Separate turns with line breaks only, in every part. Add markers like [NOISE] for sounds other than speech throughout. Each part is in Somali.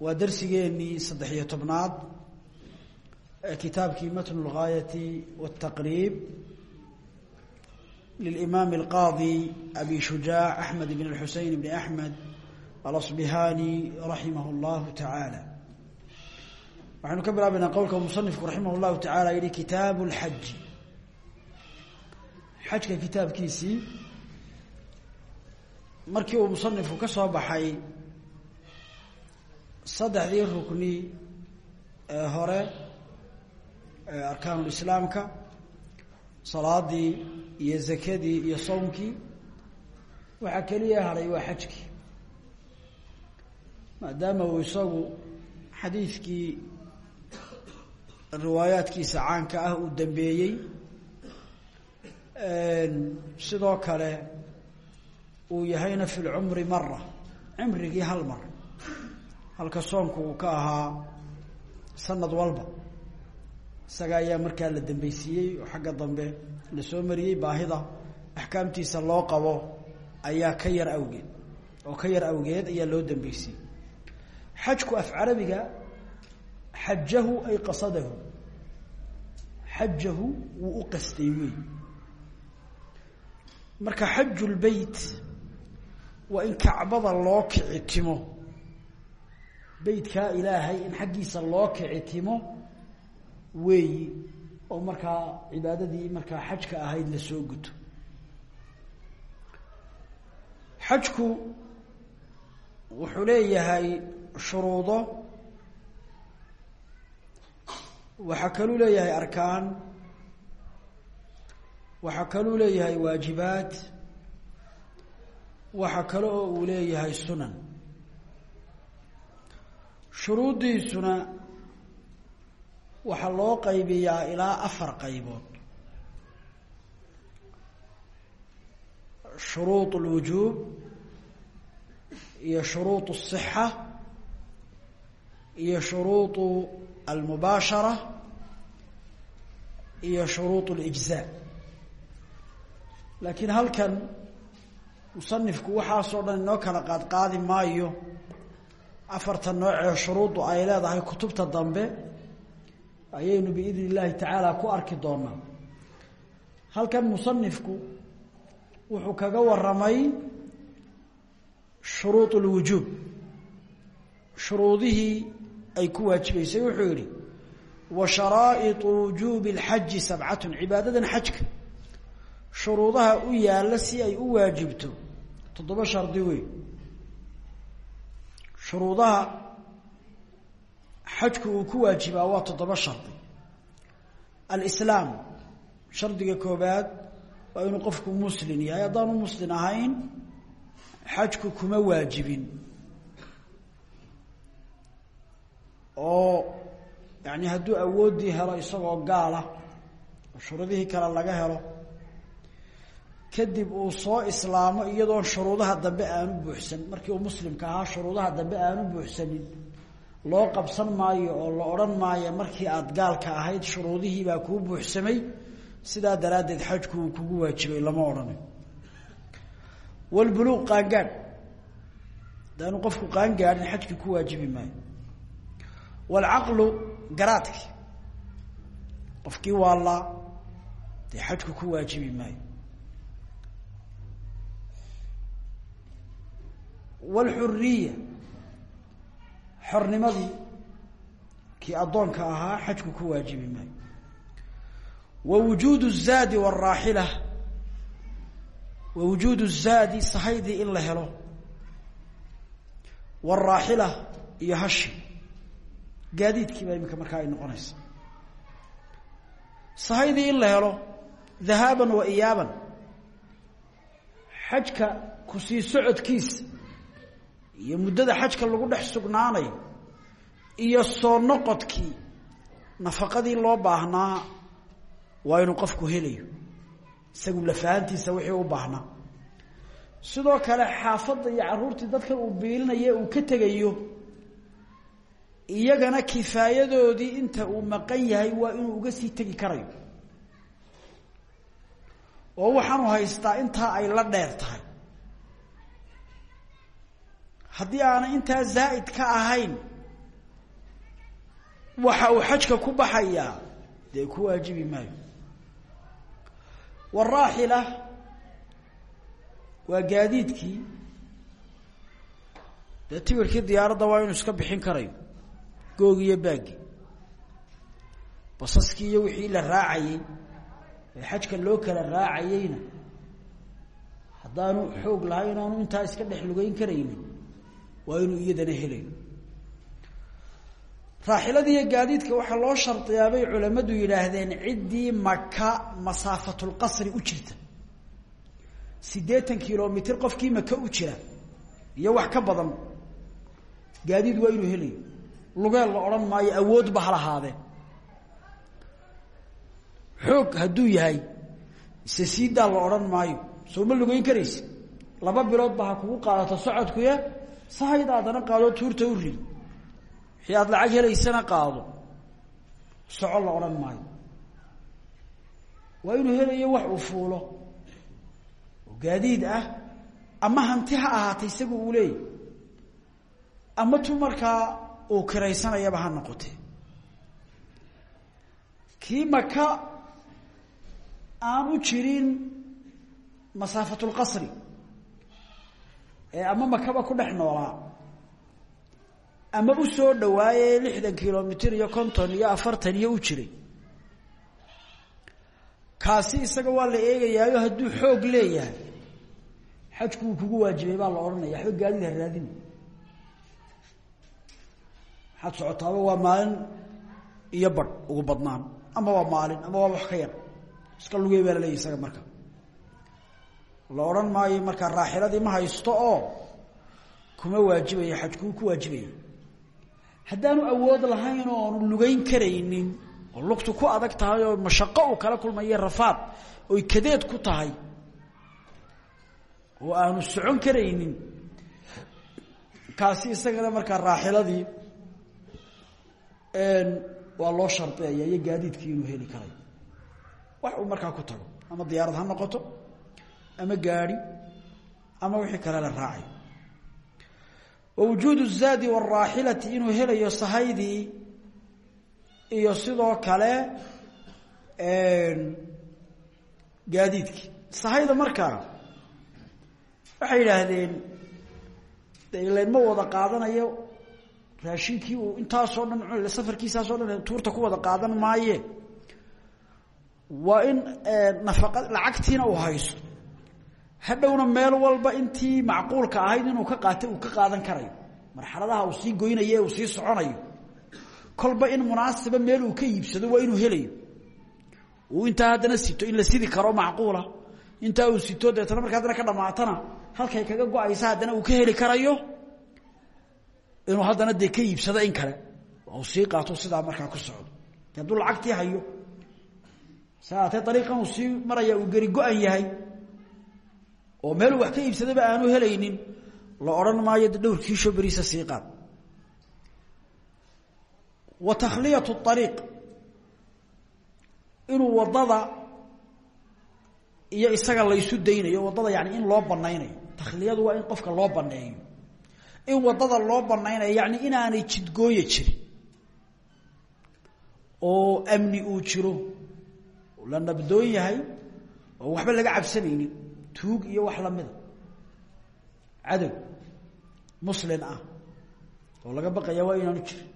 waa darsigeenii saddex iyo tobnaad ee kitaabkii matn اlgaayati wالtaqriib lilimaam اlqaadi abi shujaac axmed bn اlxusein bn axmed alasbihani raximah اllahu tacaala waxaynu ka bilaabaynaa qowlka musanifku raximah اllahu tacala yihi kitaabu اlxaji xajka kitaabkiisii markii uu musanifku ka soo baxay saddexdii rukni ee hore ee arkaanulislaamka salaadii iyo zakadii iyo sawmkii waxaa keliya hadhay waa xajkii maadaama uu isagu xadiidkii riwaayaadkiisa caanka ah uu dambeeyey sidoo kale uu yahayna fi lcumri mara cimrigii hal mar halka soomku uu ka ahaa sanad walba. Isaga ayaa markaa la dambeysiiyey oo xagga dambe la soo mariyey baahida axkaamtiisa loo qabo ayaa ka yar awgeed. Oo ka yar awgeed ayaa loo dambeysiiyey xajku af carabiga xajahu ay qasadahu. Xajahu wuu u qastay wey marka xaju lbeyt waa in kacbada loo kici timo beytkaa ilaahay in xaggiisa loo kici timo weeyi oo markaa cibaadadii markaa xajka ahayd la soo guto. Xajku wuxuu leeyahay shuruudo. Waxaa kaluu leeyahay arkaan. Waxaa kaluu leeyahay waajibaat waxaa kale oo uu leeyahay sunan shuruuddiisuna waxaa loo qaybiyaa ilaa afar qaybood shuruud اlwujuub iyo shuruud الصixa iyo shuruud almubaashara iyo shuruud اlijzaa laakiin halkan musanifku waxaasoo dhan inoo kala qaad qaadi maayo afarta noocee shuruuddu ay leedahay kutubta dambe ayaynu biidn illaahi tacaala ku arki doonaa. Halkan musanifku wuxuu kaga waramay shuruud lwujuub shuruudihii ay ku waajibaysay wuxuu yihi wa sharaa'iطu wujuubi اlxaji sabcatun cibaadadan xajka. Shuruudaha u yaalla si ay u waajibto toddoba shardi weyn shuruudaha xajku uu ku waajibaa waa toddoba shardi. Alislaam shardiga koobaad waa inuu qofku muslin yahay. Haddaanu muslin ahayn xajku kuma waajibin. Oo yani hadduu awooddii helo isagoo gaala oo shuruudihii kale laga helo kadib uu soo islaamo iyadoon shuruudaha dambe aanu buuxsan. Markii uu muslimka ahaa shuruudaha dambe aanu buuxsanin. Loo qabsan maayo oo la odhan maayo markii aada gaalka ahayd shuruudihii baa kuu buuxsamay. Sidaa daraaddeed xajku uu kugu waajibay lama odhanayo walbuluuq qaangaadh. Hadaanu qofku qaangaadhin xajkii ku waajibi maayo. Waalcaqlu garaadki. Qofkii waallaa dee xajku ku waajibi maayo wlxuriya xornimadii kii addoonka ahaa xajku ku waajibi maayo. Wa wujuudu zaadi waraaxila wa wujuudu zaadi sahaydii in la helo. Waraaxila iyo hashi. Gaadiidkii baa iminka markaa ay noqonaysa. Sahaydii in la helo dhahaaban wa iyaaban. Xajka ku sii socodkiisa iyo muddada xajka lagu dhex sugnaanayo iyo soo noqodkii nafaqadii loo baahnaa waa inuu qofku helayo. Isagu lafahantiisa wixii u baahnaa sidoo kale xaafadda iyo caruurtii dadkan uu biilinayo uu ka tegayo iyagana kifaayadoodii inta uu maqan yahay waa inuu uga sii tegi karayo. Oo waxaanu haystaa intaa ay la dheer tahay haddii aanay intaa zaa'id ka ahayn waxa uu xajka ku baxayaa dee ku waajibi maayo. Waraaxila waa gaadiidkii. Dee timirkii diyaaradda waa inuu iska bixin karayo googi iyo baagi. Basaskii iyo wixii la raacayey ee xajka loo kala raacayeyna haddaanu xoog lahayn aanu intaa iska dhex lugeyn karaynin waa inuu iyadana helayo raaxilada iyo gaadiidka waxaa loo shardiyaa bay culammadu yidhaahdeen ciddii maka masaafatulqasri u jirta. Siddeetan kilomitr qofkii maka u jira iyo wax ka badan. Gaadiid waa inuu helayo lugeel la odhan maayo awoodba ha lahaadee. Xoog hadduu yahay ise siidaa la odhan maayo. Soo ma lugeyn karaysi. Laba biloodba ha kugu qaadato socodkuye sahayda haddana qaadoo tuurta u rid wixii aada lacag helaysana qaado. Soco la odhan maayo. Waa inuu helayo wax uu fuulo. Oo gaadiid ah. Ama hanti ha ahaatay isagu uu leeyahy ama tu markaa uu kiraysanayaba ha noqotee. Kii maka aan u jirin masaafatulqasri ama makaba ku dhex noolaa ama u soo dhawaaye lixdan kilomitr iyo konton iyo afartan iyo u jiray. Kaasi isaga waa la eegayaayo hadduu xoog leeyahay. Xajku kugu waajibay baa la odhanaya waxba gaadid ha raadin. Waxaad socotaaba waa maalin iyo badh ugu badnaan ama waa maalin ama waa wax ka yar. Iska lugey baa la leeyahy isaga marka la odhan maayo markaa raaxiladii ma haysto oo kuma waajibaya xajkuu ku waajibaya. Haddaanu awood lahayn oo aanu lugeyn karaynin oo lugtu ku adag tahay oo mashaqo uu kala kulmayo rafaad oy kadeed ku tahay oo aanu socon karaynin kaasi isagana markaa raaxiladii waa loo shardeeya iyo gaadiidkii inuu heli karayo wax uu markaa ku tago ama diyaarad ha noqoto ama gaadi ama wixii kale la raacay. Wawujuudu zaadi waraaxilati inuu helayo sahaydii iyo sidoo kale gaadiidkii sahayda markaa waxay yidhaahdeen de ma wada qaadanayo raashinkii uu intaasoo dhan safarkiisaaso dhan tuurta ku wada qaadan maaye. Waa in eh, nafaqa lacagtiina uu haysto hadhowna meel walba intii macquulka ahayd inuu ka qaatay uu ka qaadan karayo. Marxaladaha uu sii goynayo uu sii soconayo. Kolba in munaasiba meel uu ka iibsado waa inuu helayo. Uu intaa haddana sito in la sidi karo macquula. Intaa uu sito deetana marka haddana ka dhamaatana halkay kaga go'aysa uu ka heli karayo. Inuu haddana dee ka iibsado in kale. Uu sii qaato sidaa markaa ku socdo. Hadduu lacagtii hayo saatee ariiqan uu sii maraya uu geri go-an yahay oo meeluu wax ka iibsadaba aanu helaynin la odhan maayo dhowr kiisho beriisa sii qaad. Wa takhliyatu ariiq inuu waddada iyo isaga laysu daynayo waddada yani in loo banaynayo takhliyadu waa in qofka loo baneeyo in waddada loo banaynayo yani inaanay jidgooya jirin oo amni uu jiro la nabdoon yahay oo waxba laga cabsanaynin tuug iyo wax lamida cadow muslin ah oo laga baqaya waa inaanu jirin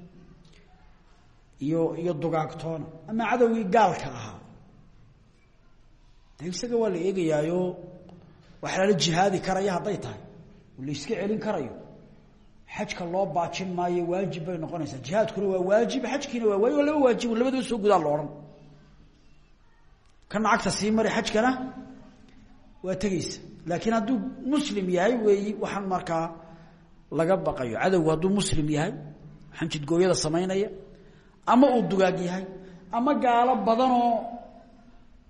iyo iyo dugaagtoona ama cadowgii gaalka ahaa. Isaga waa la eegayaayo wax lala jihaadi karaya hadday tahay. La iska celin karayo. Xajka loo baajin maayo waajib bay noqonaysaa. Jihaadkuna waa waajib xajkiina waa waajib. Waa waajib labadaba soo gudaa la odhan. Kana cagta sii mari xajkana waa tegeysa laakiin hadduu muslim yahay weeyi waxaan markaa laga baqayo. Cadowgu hadduu muslim yahay xanjidgooyada samaynaya ama uu dugaag yahay ama gaalo badanoo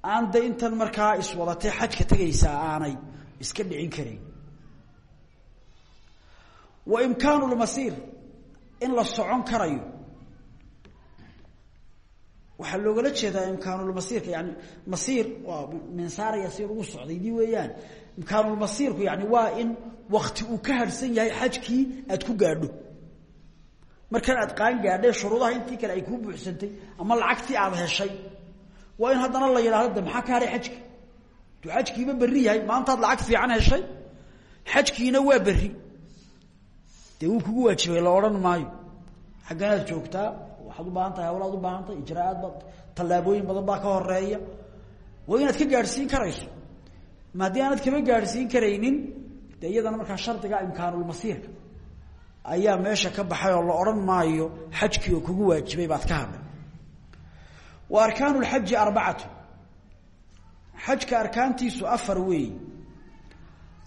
aan de intan markaa iswadatay xajka tegaysaa aanay iska dhicin karayn wa imkaanu lmasiir in la socon karayo waxaa loogala jeedaa imkaanulmasiirka yani masiir waa minsaara yasiir ugu socday dii weeyaan. Imkaanulmasiirku yani waa in wakti uu ka harhsan yahay xajkii aad ku gaadho. Markan aad qaan gaadhay shuruudaha intii kale ay kuu buuxsantay ama lacagtii aad heshay waa in haddana la yidhahdo maxaa ka hadhay xajki? Duu xajkiiba berri yahay maantaad lacag fiican heshay? Xajkiina waa berri. Dee wuu kugu waajibay la odhan maayo. Xagganaad joogtaa waxaad u baahan tahay hawlaad u baahan tahay ijraa'aad ba tallaabooyin badan baa ka horreeya waa ka gaadhsiin karayso. Ma haddii aanad kama gaadhsiin karaynin dee iyadana markaa shardiga imkaanulmasiirka ayaa meesha ka baxay oo la odhan maayo xajkii oo kugu waajibay baad ka hadlay. Wa arkaanu lxaji arbacatu. Xajka arkaantiisu afar weeyi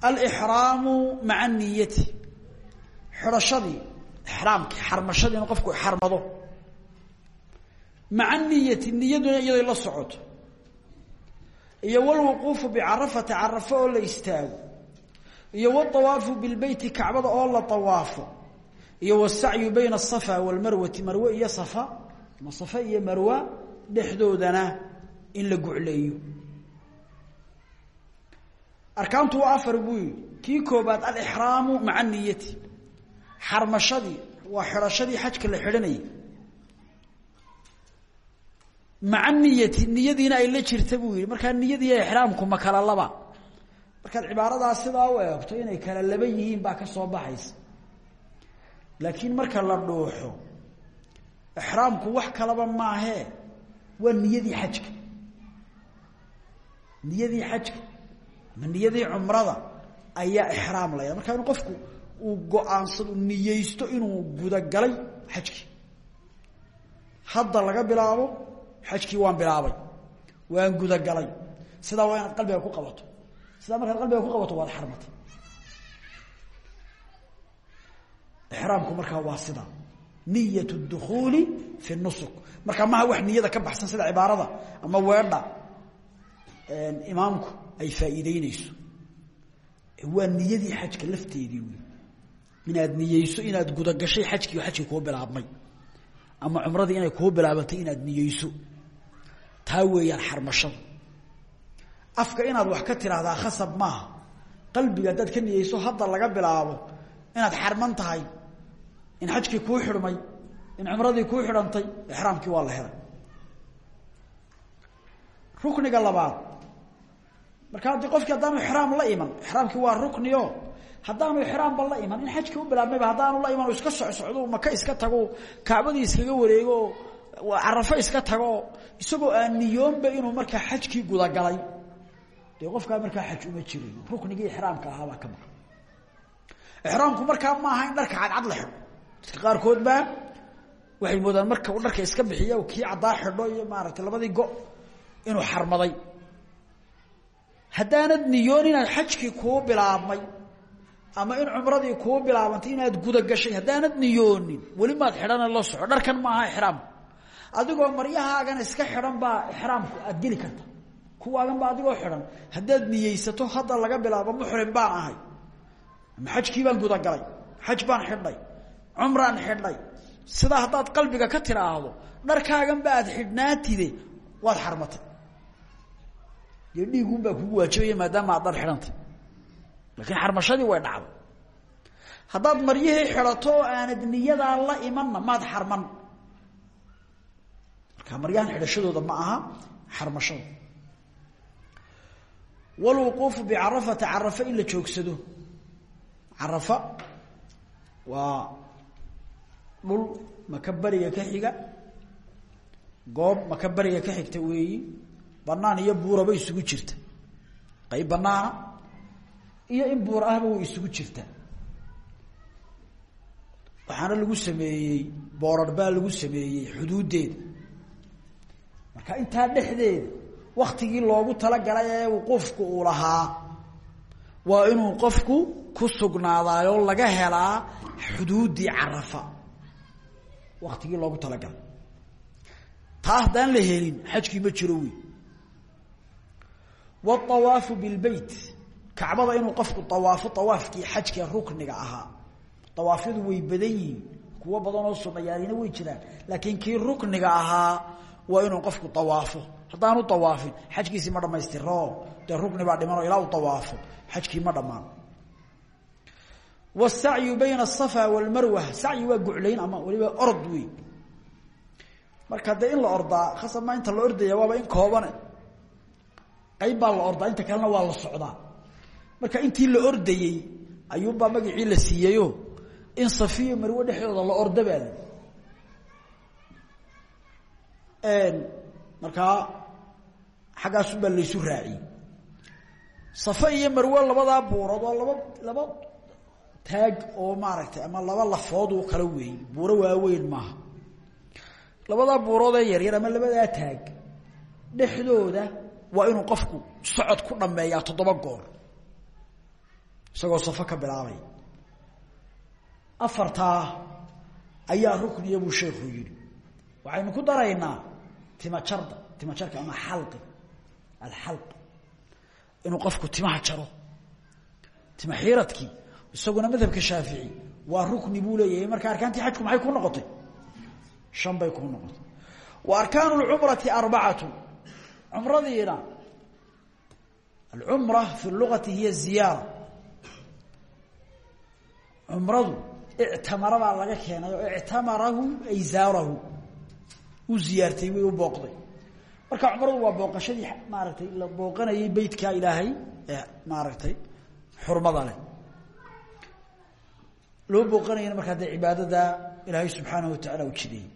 alixraamu maca niyati. Xidhashadii ixraamkii xarmashadii in qofku xarmado maca niyati niyaduna iyaday la socoto. Iyo walwuquufu bicarafata carafo oo la istaago. Iyo waawaafu bilbeyti kacbada oo la awaafo iyo wsacyu bayna asafa walmarwati marwe iyo safa ama safa iyo marwa dhexdoodana in la gucleeyo. Arkaantu waa afar buu yihi kii koobaad alixraamu maca niyati. Xarmashadii waa xidhashadii xajka la xidhanayay maca niyati niyadiina ay la jirta buu yihi markaa niyadii ixraamku ma kala laba. Markaad cibaaradaas sidaa u eegto inay kala laba yihiin baa ka soo baxaysa. Laakiin marka la dhuuxo ixraamku wax kalaba maahee waa niyadii xajka. Niyadii xajka ama niyadii cumrada ayaa ixraam la ydha marka inu qofku uu go'aansado niyeysto inuu gudagalay xajkii hadda laga bilaabo xajkii waan bilaabay waan gudagalay. Sidaa waa inaad qalbiga ku qabato. Sidaa markaad qalbiga ku qabato waad xarmatay. Ixraamku markaa waa sida. Niyat dukuuli fi nusuk. Markaa maha wax niyada ka baxsan sida cibaarada ama weedha imaamku ay faa'iideyneyso waa niyadii xajka lafteedii wey inaad niyeyso inaad gudagashay xajkii xajkii kuu bilaabmay. Ama cumradii inay kuu bilaabatay inaad niyeyso taa weeyaan xarmashada afka inaad wax ka tiraahdaa khasab maaha. Qalbiga haddaad ka niyeyso hadda laga bilaabo inaad xarman tahay in xajkii kuu xidhmay in cumradii kuu xidhantay ixraamkii waa la helay. Rukniga labaad. Marka haddii qofkii haddaanu ixraam la iman ixraamkii waa ruknio haddaanu ixraamba la iman in xajkii u bilaabmayba haddaanu la iman iska socsocdo maka iska tago kacbadii iskaga wareego carafo iska tago isagoo aan niyoonba inuu markaa xajkii gudagalay. Dee qofkaa markaa xaj uma jirayo ruknigii ixraamka ahaabaa ka maqan. Ixraamku markaa maaha in dharka cadcad la xidho. Dadka qaarkood baa waxay moodaan marka uu dharka iska bixiya kii caddaa xidho iyo maaragtay labadii go inuu xarmaday. Haddaanad niyoon inaad xajkii kuu bilaabmay ama in cumradii kuu bilaabantay inaad gudagashay haddaanad niyoonin weli maad xidhana la soco dharkan maaha ixraamku adigoo maryahaagan iska xidhan baa ixraamku aad geli karta. Kuwaagan baa adigoo xidhan. Haddaad niyeysato hadda laga bilaabo muxrim baan ahay. Ama xajkii baan gudagalay. Xaj baan xidhay cumraan xidhay sidaa haddaad qalbiga ka tiraahdo dharkaagan ba aad xidhnaatide waad xarmatay. Dee dhiigun kugu waajibaya maadaama aad dhar xidhantay. Laakiin xarmashadii way dhacday. Haddaad maryihii xidhato oo aanad niyadaa la imanna maad xarman marka maryahan xidhashadooda ma aha xarmashada walwuquufu bicarafata carafa in la joogsado. Carafa waa dhul maka beriga ka xiga goob maka beriga ka xigta weeyi banaan iyo buuraba isugu jirta. Qayb banaana iyo in buur ahba way isugu jirtaa waxaana lagu sameeyey boorar baa lagu sameeyey xuduuddeeda marka intaa dhexdeeda waktigii loogu talagalay ee wuquufku uu lahaa waa inuu qofku ku sugnaadaayoo laga helaa xuduuddii carafa. Waktigii loogu talagalay. Taa haddaan la helin xajkii ma jiro wey wاطawaafu bilbeyt kacbada inuu qofku awaafo awaafkii xajka rukniga ahaa. Awaafyadu way badan yihiin kuwo badan oo sunayaanina way jiraan laakiin kii rukniga ahaa waa inuu qofku awaafo haddaanu awaafin xajkiisii ma dhamaystiro dee rukni baa dhimanoo ilaa uu awaafo ma dhammaan. Wsacyu bayna asafa walmarwa. Sacyi waa guclayn ama waliba orod wey marka dee in la ordaa khasabma inta la ordaya waaba in koobane. Qayb baa la ordaa inta kalena waa la socdaa. Marka intii la ordayey ayuunbaa magacii la siiyeyo. In safiyo marwe dhexdooda la orda markaa xaggaasunbaa laysu raaciyey. Safa iyo marwe labadaa buurood oo laba laba taag oo maaragtay ama laba lafood oo kala weey buuro waaweyn maaha. Labadaa buurood ee yaryar ama labadaa taag dhexdooda waa inuu qofku socod ku dhameeyaa toddoba goor isagoo safo ka bilaabay. Afartaa ayaa rukniya buu sheekhu yidhi. Waxaynu ku daraynaa timajarda timajarka ama xalqi alxalq. Inuu qofku timaha jaro. Tima xiiradkii isaguna madhabka shaafici waa rukni buu leeyahay. Marka arkaantii xajku maxay ku noqotay? Shan bay ku noqotay. Wa arkaanu lcumrati arbacatu. Cumradiina alcumra fi lugati hiya ziyaara cumradu ictamara baa laga keenay oo ictamarahu ay zaarahu uu ziyaartay way u booqday. Marka cumradu waa booqashadii maaragtay la booqanayay beytkaa ilaahay ee maaragtay xurmada leh. Loo booqanayana markaa dee cibaadada ilaahay subxaanahu watacaala u jideeyey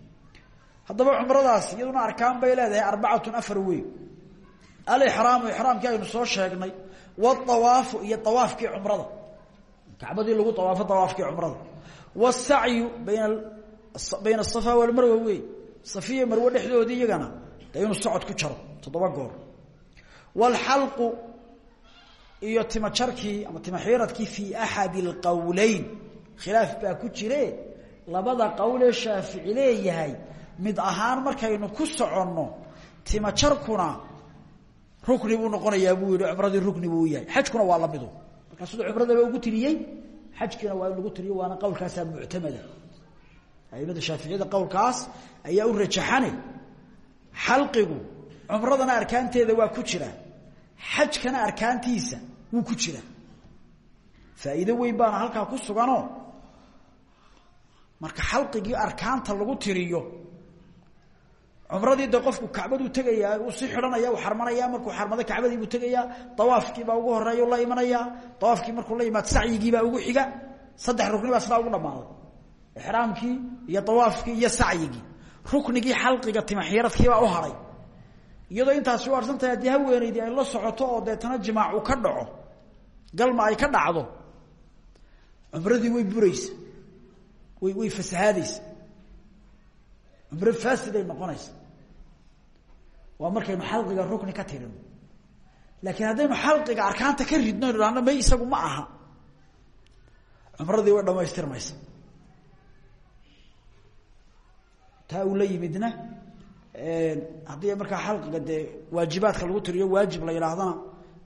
haddaba cumradaas iyaduna arkaan bay leedahay arbacatun afar weyn. Alixraamu ixraamkii aynu soo sheegnay waawaafu iyo awaafkii cumrada. Kacbadii lagu awaafo awaafkii cumrada. Wsacyu bayna bayna asafa walmarwa wey safiya marwe dhexdoodii iyagana dee inuu socod ku jaro toddoba goor. Wlxalqu iyo tima jarkii ama tima xiiradkii fii axadi اlqowleyn khilaaf baa ku jire labada qowlee shaafici leeyahay mid ahaan markaynu ku soconno tima jarkuna rukni buu noqonayaa buu yihi cumradii rukni buu yahay. Xajkuna waa lamidu markaa siduu cumradaba ugu tiriyey xajkiina waa lagu tiriyo waana qowlkaasaa muctamada aimada shaaficiyada qowlkaas ayaa u rajaxane xalqigu cumradana arkaanteeda waa ku jira xajkana arkaantiisa wuu ku jira. Faa'iido weyn baana halkaa ku suganoo marka xalqigii arkaanta lagu tiriyo cumradii de qofku kacbaduu tegayaa uu si xidhanaya uu xarmanaya markuu xarmado kacbadii buu tegayaa dawaafkiibaa ugu horreeya la imanaya dawaafkii markuu la yimaad sacyigiibaa ugu xiga saddex rukni baa sidaa ugu dhamaaday ixraamkii iyo dawaafkii iyo sacyigii. Ruknigii xalqiga timaxiiradkiibaa u haray. Iyadoo intaasi u arsan tahay haddii haweenaydii ay la socoto oo deetana jimaac uu ka dhaco galma ay ka dhacdo cumradii way buraysa way way fasahaadaysa. Cumro faasiday noqonaysa. Waa markaynu xalqiga rukni ka tirino. Laakiin haddaynu xalqiga arkaanta ka ridno may isagu ma aha. Cumradii way dhamaystirmaysa taa uu la yimidna haddii markaa xalqiga dee waajibaadka lagu tiriyo waajib la yidhaahdana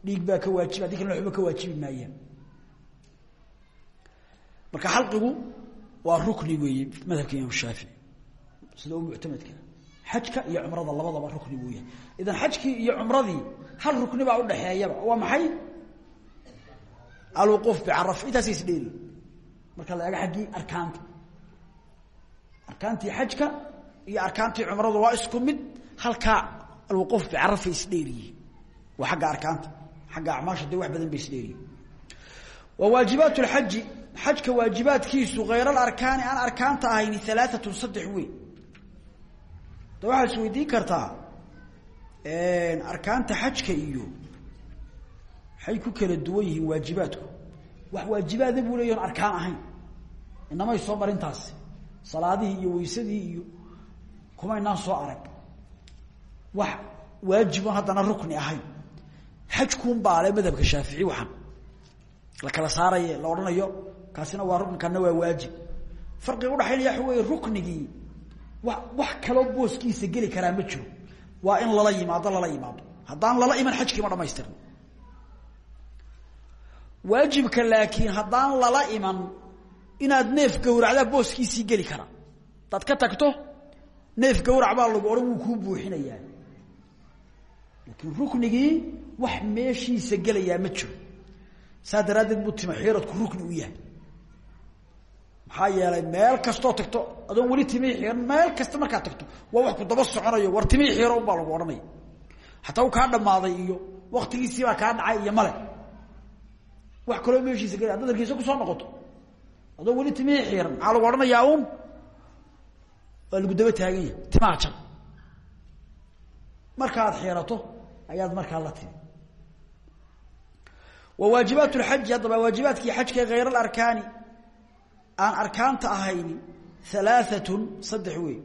dhiig baa ka waajiba kalena waxba ka waajibi maayaan marka xalqigu waa rukni weeye madhabka imaam shaafici sida u muctamadka xajka iyo cumrada labadaba rukni buu idan xajkii iyo cumradii hal rukni baa udhaxeeyaba waa maxay? Alwuquuf bicaraf intaasa isdheeri marka la xaggii arkaanta. Arkaantii xajka iyo arkaantii cumradu waa isku mid halkaa alwuquuf bicarafay isdheeriyihin waa xagga arkaanta xagga acmaasha dee wax badan bay isdheeriyihin wa waajibaat lxaji xajka waajibaadkiisu hayr alarkaani aan arkaanta ahayni alaaatun saddex wey da waxaad is weydiin kartaa arkaanta xajka iyo waxay ku kala duwan yihiin waajibaadku. Wax waajibaada arkaan ahayn. Inamay soo marintaasi salaadihii iyo weysadii kumaynaan soo arag. Wax waajibon haddana rukni ahayn. Xajkuun baale madhabka shaafici waxaan la kala saaraye la odhanayo kaasina waa rukni kana waa waajib. Farqiga udhaxaynaya waxa wey ruknigii. Wa wax kaloo booskiisa geli karaa ma jiro. Waa in lala yimaado lala yimaado. Haddaan lala iman xajkii ma dhamaystirna waajibka laakiin haddaan lala iman inaad neef gawracdaa booskiisii geli karaa. Hadaad ka tagto neef gawrac baa lagu odhan wuu kuu buuxinayaa. Laakiin ruknigii wax meeshiisa gelayaa ma jiro. Saa daraaddeed buu tima xiiradku rukni u yahay. Maxaa yeelay meel kastoo tagto adoon weli timii xiiran meel kasta markaad tagto waa wax ku daba soconayo war timii xiiro unbaa lagu odhanaya hataa u kaa dhammaaday iyo waktigiisiibaa kaa dhacay iyo male wax kaloo meeshiisa gela haddaad hargeysa ku soo noqoto. Adoo weli timihii xiiran maxaa lagu odhanayaa un waa lagu daba taagan yahay timaha jan markaad xiirato ayaad markaa la timi. Wa waajibaat lxaji haddaba waajibaadkii xajka hayr alarkaani aan arkaanta ahayni halaaatun saddex wey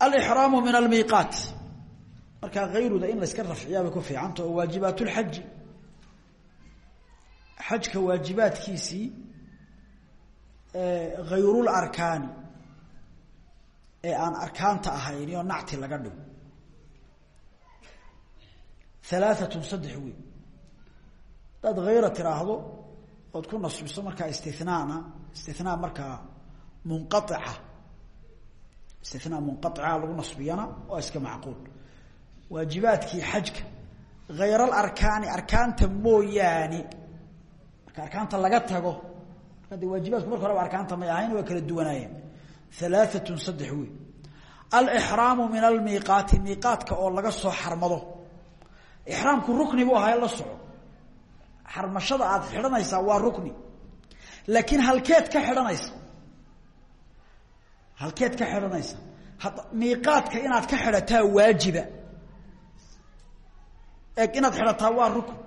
alixraamu min almiiqaat markaa hayruda in layska rafciyaabay ku fiicanta oo waajibaat lxaji xajka waajibaadkiisii hayrul arkaani ee aan arkaanta ahayn oo nacti laga dhigo. Alaaatun saddex wey hadaad hayra tiraahdo ood ku nasbiso markaa istinaana istinaa markaa munqaica istinaa munqaica lagu nasbiyana waa iska macquul. Waajibaadkii xajka hayral arkaani arkaanta mooyaane marka arkaanta laga tago marka de waajibaadku marka horeba arkaanta may ahayn waa kala duwanaayeen alaaatun saddex wey alixraamu min almiiqaati miiqaadka oo laga soo xarmado ixraamku rukni buu ahaa la soco xarmashada aad xidhanaysaa waa rukni laakiin halkeed ka xidhanaysa halkeed ka xidhanaysa miiqaadka inaad ka xidhataa waajiba eeg inaad xidhataa waa rukni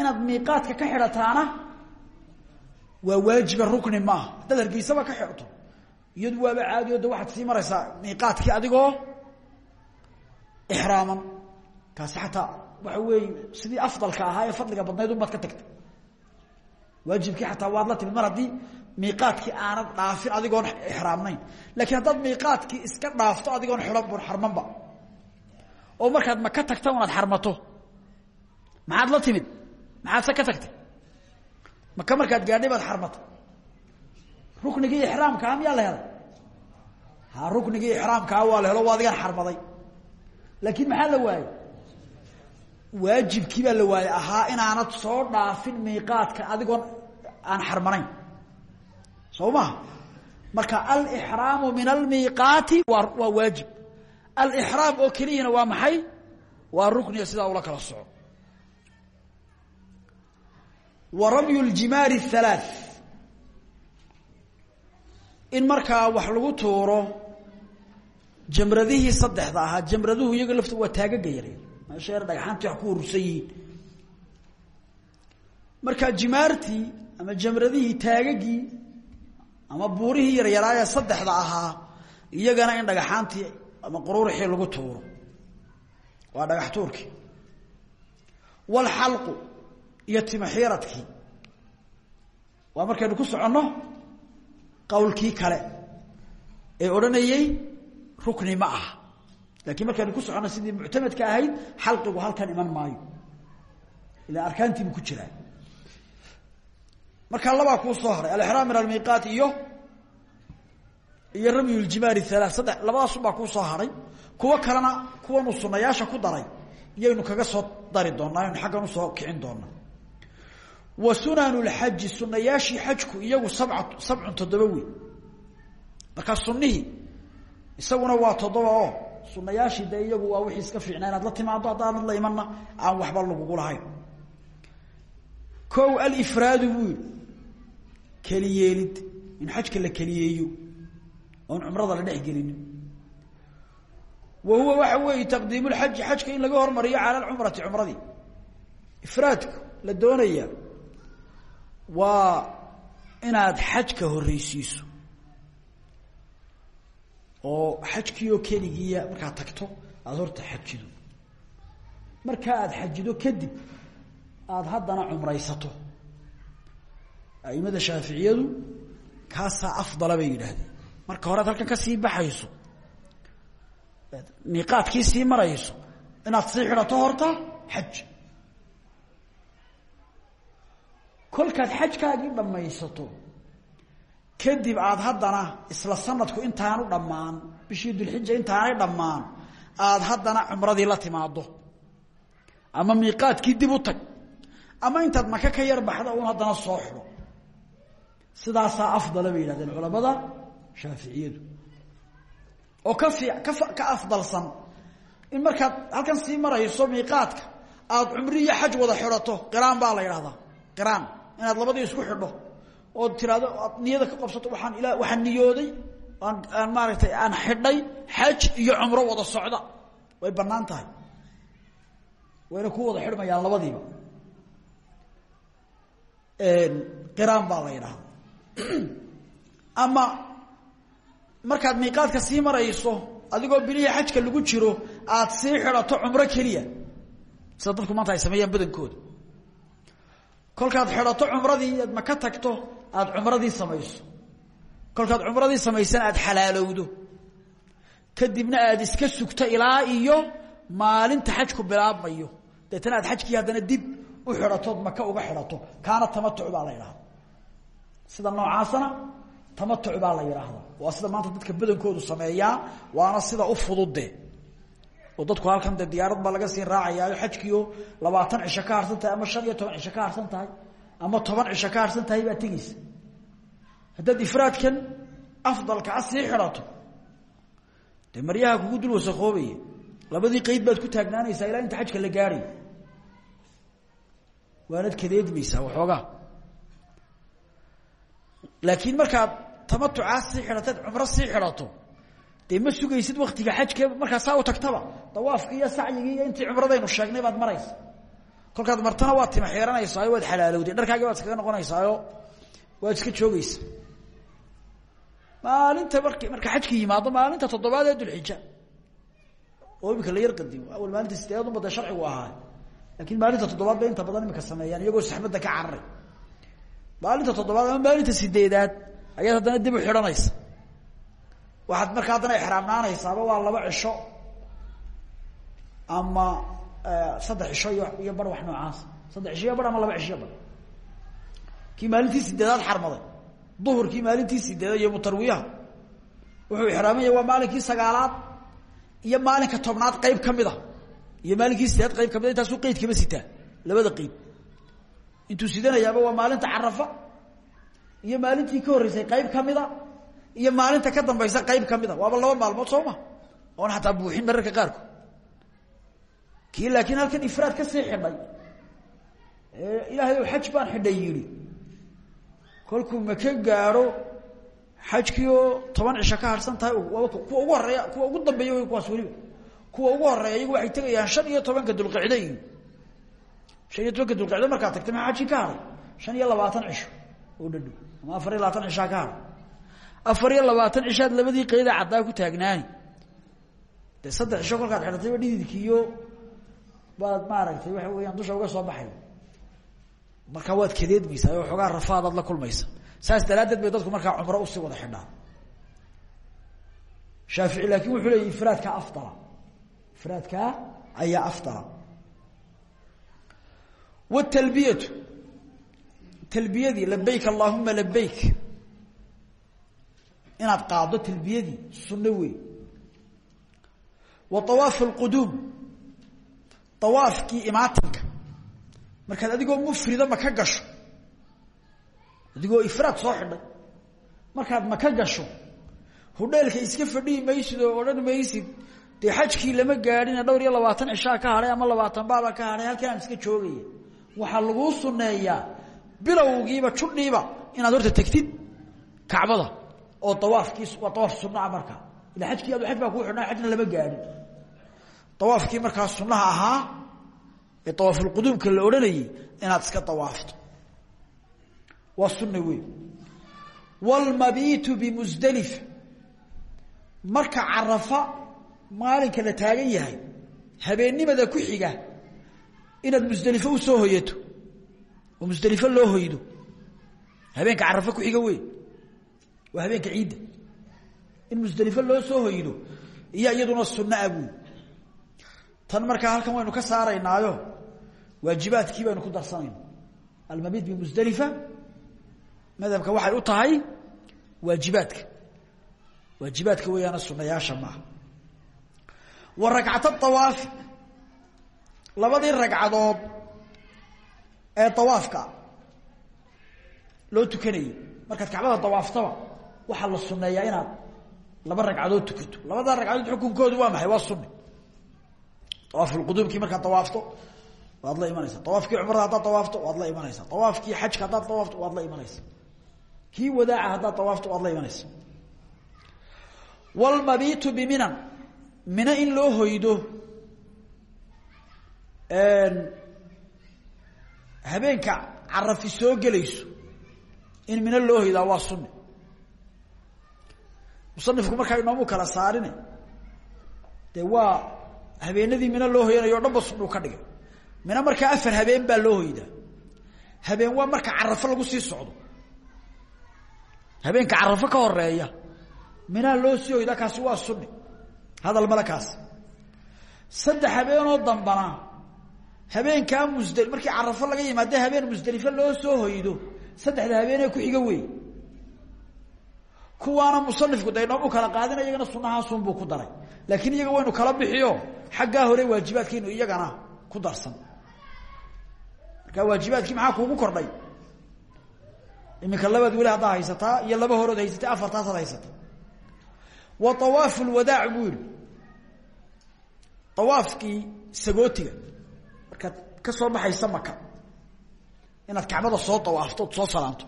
inaad miiqaadka ka xidhataana waa waajiba rukni maaha haddaad hargeysaba ka xidhato iyadu waaba caadi o de waxaad sii maraysaa miiqaadkii adigoo ixraaman. Kaasi xataa waxa weeye sidii afdalka ahaa ee fadliga badnayd unbaad ka tagtay. Waajibkii xataa waad la timid mar haddii miiqaadkii aanad dhaafin adigoon ixraamnayn. Laakiin haddaad miiqaadkii iska dhaafto adigoon bun xarmanba. Oo markaad maka tagta unaad xarmato? Maxaad la timid? Maxaad se ka tagtay? Maka markaad gaadhay baad xarmatay ruknigii ixraamkaa miyaa la helay? Ha ruknigii ixraamkaa waa la helo xarmaday. Laakiin maxaa la waayey waajibkii la waayey ahaa inaanad soo dhaafin miiqaadka adigoon aan xarmanayn. Soo maha marka alixraamu min almiiqaati waa waa waajib. Alixraam oo keliyana waa maxay? Waa rukniga sidaa ula kala soco. Wa ramyu ljimaari in markaa wax lagu tuuro jamradihii saddexda ahaa jamraduhu iyaga laftu waa taagaga yaryar meesha yar dhagxaantii wax ku urursan yihiin. Markaa ama jamradihii taagagii ama buurihii yaryaraayee saddexda ahaa iyagana in dhagaxaantii ama quruurixii lagu tuuro. Waa dhagax tuurkii. Walxalqu iyo timaxiiradkii. Waa markaynu ku soconno qawlkii kale ee odhanayey rukni ma aha. Laakiin markaynu ku soconno sidii muctamadka ahayd xalqigu halkan iman maayo. Ilaa arkaantiibu ku jiraa. Markaa labaa kuu soo haray alixraam min almiiqaat iyo iyo ramyu ljimaari halaa saddex labadaasunbaa kuu soo haray. Kuwo kalena kuwanu sunayaasha ku daray iyaynu kaga soo dari doonaa aynu xaggan u soo kicin doonaa wa sunanu lxaji sunayaashii xajku iyagu sabca sabcun toddoba wey markaa sunihii isaguna waa toddoba oo. Sunayaashii de iyagu waa wixii iska fiicnaa inaad la timaado haddaanad la imanna aan waxba lagugu lahayn o alifraadu buu yihi in xajka la keliyeeyo oon cumrada la dhex gelinin wa huwa waxa weeye taqdiimu lxaji xajka in laga hormariyo cala alcumrati cumradii. Ifraadku la doonaya waa inaad xajka horreysiiso. Oo xajkiioo keligiiya markaad tagto aada horta xajido markaa aada xajido kadib aada haddana cumraysato. Aimada shaaficiyadu kaasaa afdala bay yidhaahdeen. Marka horead halkan ka sii baxayso miiqaadkii sii marayso inaad sii xidhato horta xaj kolkaad xajkaagii dhammaysato kadib aad haddana isla sanadku intaanu dhammaan bishii dulxija intaanay dhammaan aad haddana cumradii la timaado ama miiqaadkii dib u tag ama intaad maka ka yar baxda un haddana soo xidho sidaasaa afdala bay yihahdeen culamada shaaficiyadu. Oo ka fii ka ka afdalsan in markaad halkan sii marayso miiqaadka aad cumri iyo xaj wada xidhato qiraan baa la yidhahdaa qiraan inaad labadii isku xidho ood tiraahdo aad niyada ka qabsato waaan ila waxaan niyooday aan aan maaragtay aan xidhay xaj iyo cumro wada socda. Way bannaan tahay. Wayna ku wada xidhmayaan labadiiba. Qiraan baa la yidhahda [CLEARS THROAT] ama markaad miiqaadka sii marayso adigoo bilihii xajka lagu jiro aad sii xidhato cumro keliya. Sida dadku maanta ay sameeyaan badankooda kolkaad xidhato cumradii aad maka tagto aada cumradii samayso. Kolkaad cumradii samaysana aada xalaalowdo. Kadibna aada iska sugto ilaa iyo maalinta xajku bilaabmayo. Deetana aad xajkii haddana dib u xidhatood maka uga xidhato. Kaana tamatuc baa la yidhahda sida noocaasana tamatuc baa la yidhaahdaa. Waa sida maanta dadka badankoodu sameeyaa waana sida u fudude oo dadku halkan de diyaarad baa laga sii raacayaayo xajkiio labaatan cisho ka harsan tahay ama shan iyo toban cisho ka harsan tahay ama toban cisho ka harsan tahay baa tegeysa haddaad ifraadkan afdalka a sii xidhato dee maryaha kugu dul wasakoobaya labadii qeyd baad ku taagnaanaysaa ilaa inta xajka la gaadhay waanad kadeedmaysaa waxoogaa. Laakiin markaad tamatucaa sii xidhataad cumro sii xidhato dee ma sugaysid waktiga xajke markaa saa u tagtaba. Dawaafkii iyo sacyigii iyo intii cumradaynu sheegnay baad maraysa. Kolkaad martana waad tima xeeranaysaao waad xalaalowday. Dharkaagii baad iskaga noqonaysaayo waad iska joogeysa maalinta mark marka xajki yimaado maalinta toddobaad ee dulxija oo imika la yar qadimo awal maalinta sideedaad unba dee sharcigu ahaa. Laakiin maalinta toddobaad bay inta badan imika sameeyaan iyagoo saxmadda ka cararay maalinta toddobaad ama maalinta sideedaad ayaad haddana dib u xidhanaysa waxaad markaa haddana exraamnaanaysaaba waa laba cisho ama saddex cisho iyo iyo bar wax noocaas. Saddex cisho iyo bar ama laba cisho iyo bar. Kii maalintii sideedaad xarmaday. Duhurkii maalintii sideedaad iyo mutarwiyaha. Wuxuu ixraamaya waa maalinkii sagaalaad iyo maalinka tobnaad qeyb ka mid a iyo maalinkii sideedaad qeyb ka mid a intaasuu qeyd kama sitaa. Labada qeyb intuu sidanayaaba waa maalinta carafa. Iyo maalintii ka horreysay qeyb kamida iyo maalinta ka dambaysa qeyb kamida waaba laba maalmood soo ma? Oon xataa buuxin mararka qaarkood. Kii laakiin halkan ifraad ka sii xidhay ilaahay ou xaj baan xidhay yidhi. Kolkuu maka gaadho xajkii oo toban cisho ka harsan tahay waaba kuwa ugu horreeya kuwa ugu dambeeya way kuwaas weliba. Kuwa ugu horreeya waxay tegayaan shan iyo tobanka dulqicde iyo shan iyo tobanka dulqicde markaad tagtay maxaa xajkii ka shan iyo labaatan cisho. Oo dhadhow ama afar iyo labaatan cishaa ka haray afar iyo labaatan cishaad labadii qeyda caddaa ku taagnaani de saddex cisho kolkaad xidhatayba dhididkiiyo baad maaragtay waxa weeyaan dusha uga soo baxay. Markaa waad kadeedmaysaa oo xoogaa rafaadaad la kulmaysa. Saas daraaddeed bay dadku markaa cumro u sii wada xidhaan. Shaafici laakiin wuxuu leeyay ifraadkaa afdala. Ifraadkaa ayaa afdala. Wtalbiyatu talbiyadii labayk allahuma labayk inaad qaado talbiyadii sunno wey wa awaaf اlquduum awaafkii imaatinka. Markaad adigoo mufrida maka gasho adigoo ifraad soo xidhay markaad maka gasho hudheelka iska fadhihi maysid oo odhan maysid dee xajkii lama gaadhine dhowr iyo labaatan cishaa ka hadhay ama labaatan baaba ka hadhay halkan aan iska joogaya. Waxaa laguu suneeyaa bilowgiiba judhiiba inaad horta tegtid kacbada oo awaafkii waa awaaf sunaa markaa ila ajkii adu aj baa kuu xidhnaa ajna lama gaadhin. Awaafkii markaa sunaha ahaa ee awaafulquduumka la odhanayay inaad iska awaafto waa sunna wey wlmabiitu bimusdalif marka carafa maalinka la taagan yahay habeennimada ku xiga inaad musdelifo u soo hoyato oo musdelifo loo hoydo habeenka carafa ku xiga wey waa habeenka ciidda in musdelifo loo soo hoydo iyo iyaduna sunno abuu tan markaa halkan waynu ka saaraynaayo waajibaadkii baynu ku darsanayna almabiid bimusdelifa madhabka waxay u tahay waajibaadka. Waajibaadka weeyaana sunayaasha maaha wa ragcat awaafi labadii ragcadood ee awaafka loo tukanayay. Markaad kacbada dawaaftaba waxaa la suneeyaa inaad laba ragcadood tukato. Labadaa ragcadood xukunkoodu waa maxay? Waa sunni awaafulquduumkii markaad dawaafto waad la imanaysaa. Awaafkii cumrada haddaad dawaafto waad la imanaysaa. Awaafkii xajka haddaad dawaafto waad la imanaysaa. Kii wadaaca haddaad dawaafto waad la imanaysaa. Wlmabiitu biminan mino in loo hoydo habeenka carafi soo in mino loo hoydaa waa sunni musanifku markaa inoomu kala saarine. Dee waa habeenadii mino loo hoyanayo o dhan ka dhigay. Mino markaa afar habeen baa loo hoydaa. Habeen waa marka carafo lagu sii socdo. Habeenka carafo ka horreeya minaa loo sii hoydaa kaasi waa sunni. Hadal male kaasi saddex habeenoo dambana habeenkaa musdel markii carafo laga yimaade habeen musdelifo loo soo hoydo saddexda habeenee ku xiga wey kuwaana musanifku de inoomu kala qaadina iyagana sunahaasunbuu ku daray. Laakiin iyaga waynu kala bixiyo xaggaa hore waajibaadkiinu iyagana ku darsan. Markaa waajibaadkii maxaa kuugu kordhay? Iminka labaad weli haddaa haysataa iyo laba horood haysatay afartaasaad haysata wa awaafu lwadaac buu yihi awaafkii sagootiga markaad ka soo baxaysa maka inaad kacbada soo awaafto od soo salaamto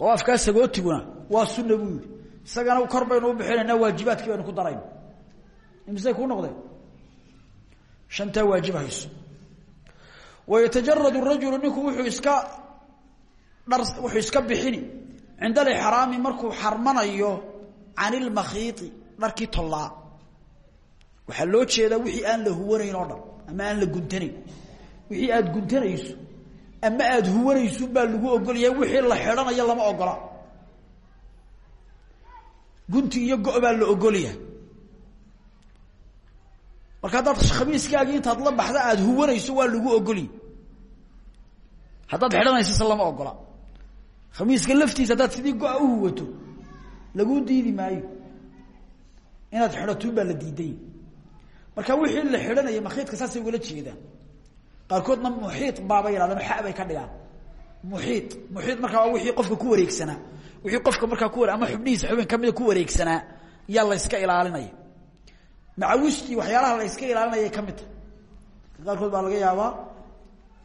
awaafkaa sagootiguna waa sunna buu yihi isagana kor baynu u bixinaynaa waajibaadkii baynu ku darayna imisay kuu noqdeen shantaa waajib hayso. Wayatajarad rajulu ninku wuxuu iska dhar wuxuu iska bixini. Cinda alixraami markuu xarmanayo can ilmakhiiti dharkii tollaa. Waxaa loo jeedaa wixii aan la huwanayn oo dhan ama aan la guntanayn. Wixii aada guntanayso ama aada huwanayso baa lagu ogolyahay wixii la xidhanayo lama ogola. Gunti iyo go- baa la ogolyahay. Marka haddaad khamiiskaagii intaad la baxda aada huwanayso waa lagu ogolyi haddaad xidhanayso se lama ogola. Khamiiska laftiisa haddaad sidii go-a u huwato laguu diidi maayo. Inaad xidhatuun baa la diiday. Marka wixii la xidhanaya makhiidka saasay ugala jeedaan qaarkoodna muxiid baabay yidhahdaan xa ka dhigaan. Muxiid muxiid markaa waa wixii qofka ku wareegsanaa wixii qofka markaa ku ama xubnihiisa xubin kamida ku wareegsanaa yaa la yska ilaalinaya macawistii waxyaalaha la yska ilaalinayay ka mid. Tahay baa laga yaabaa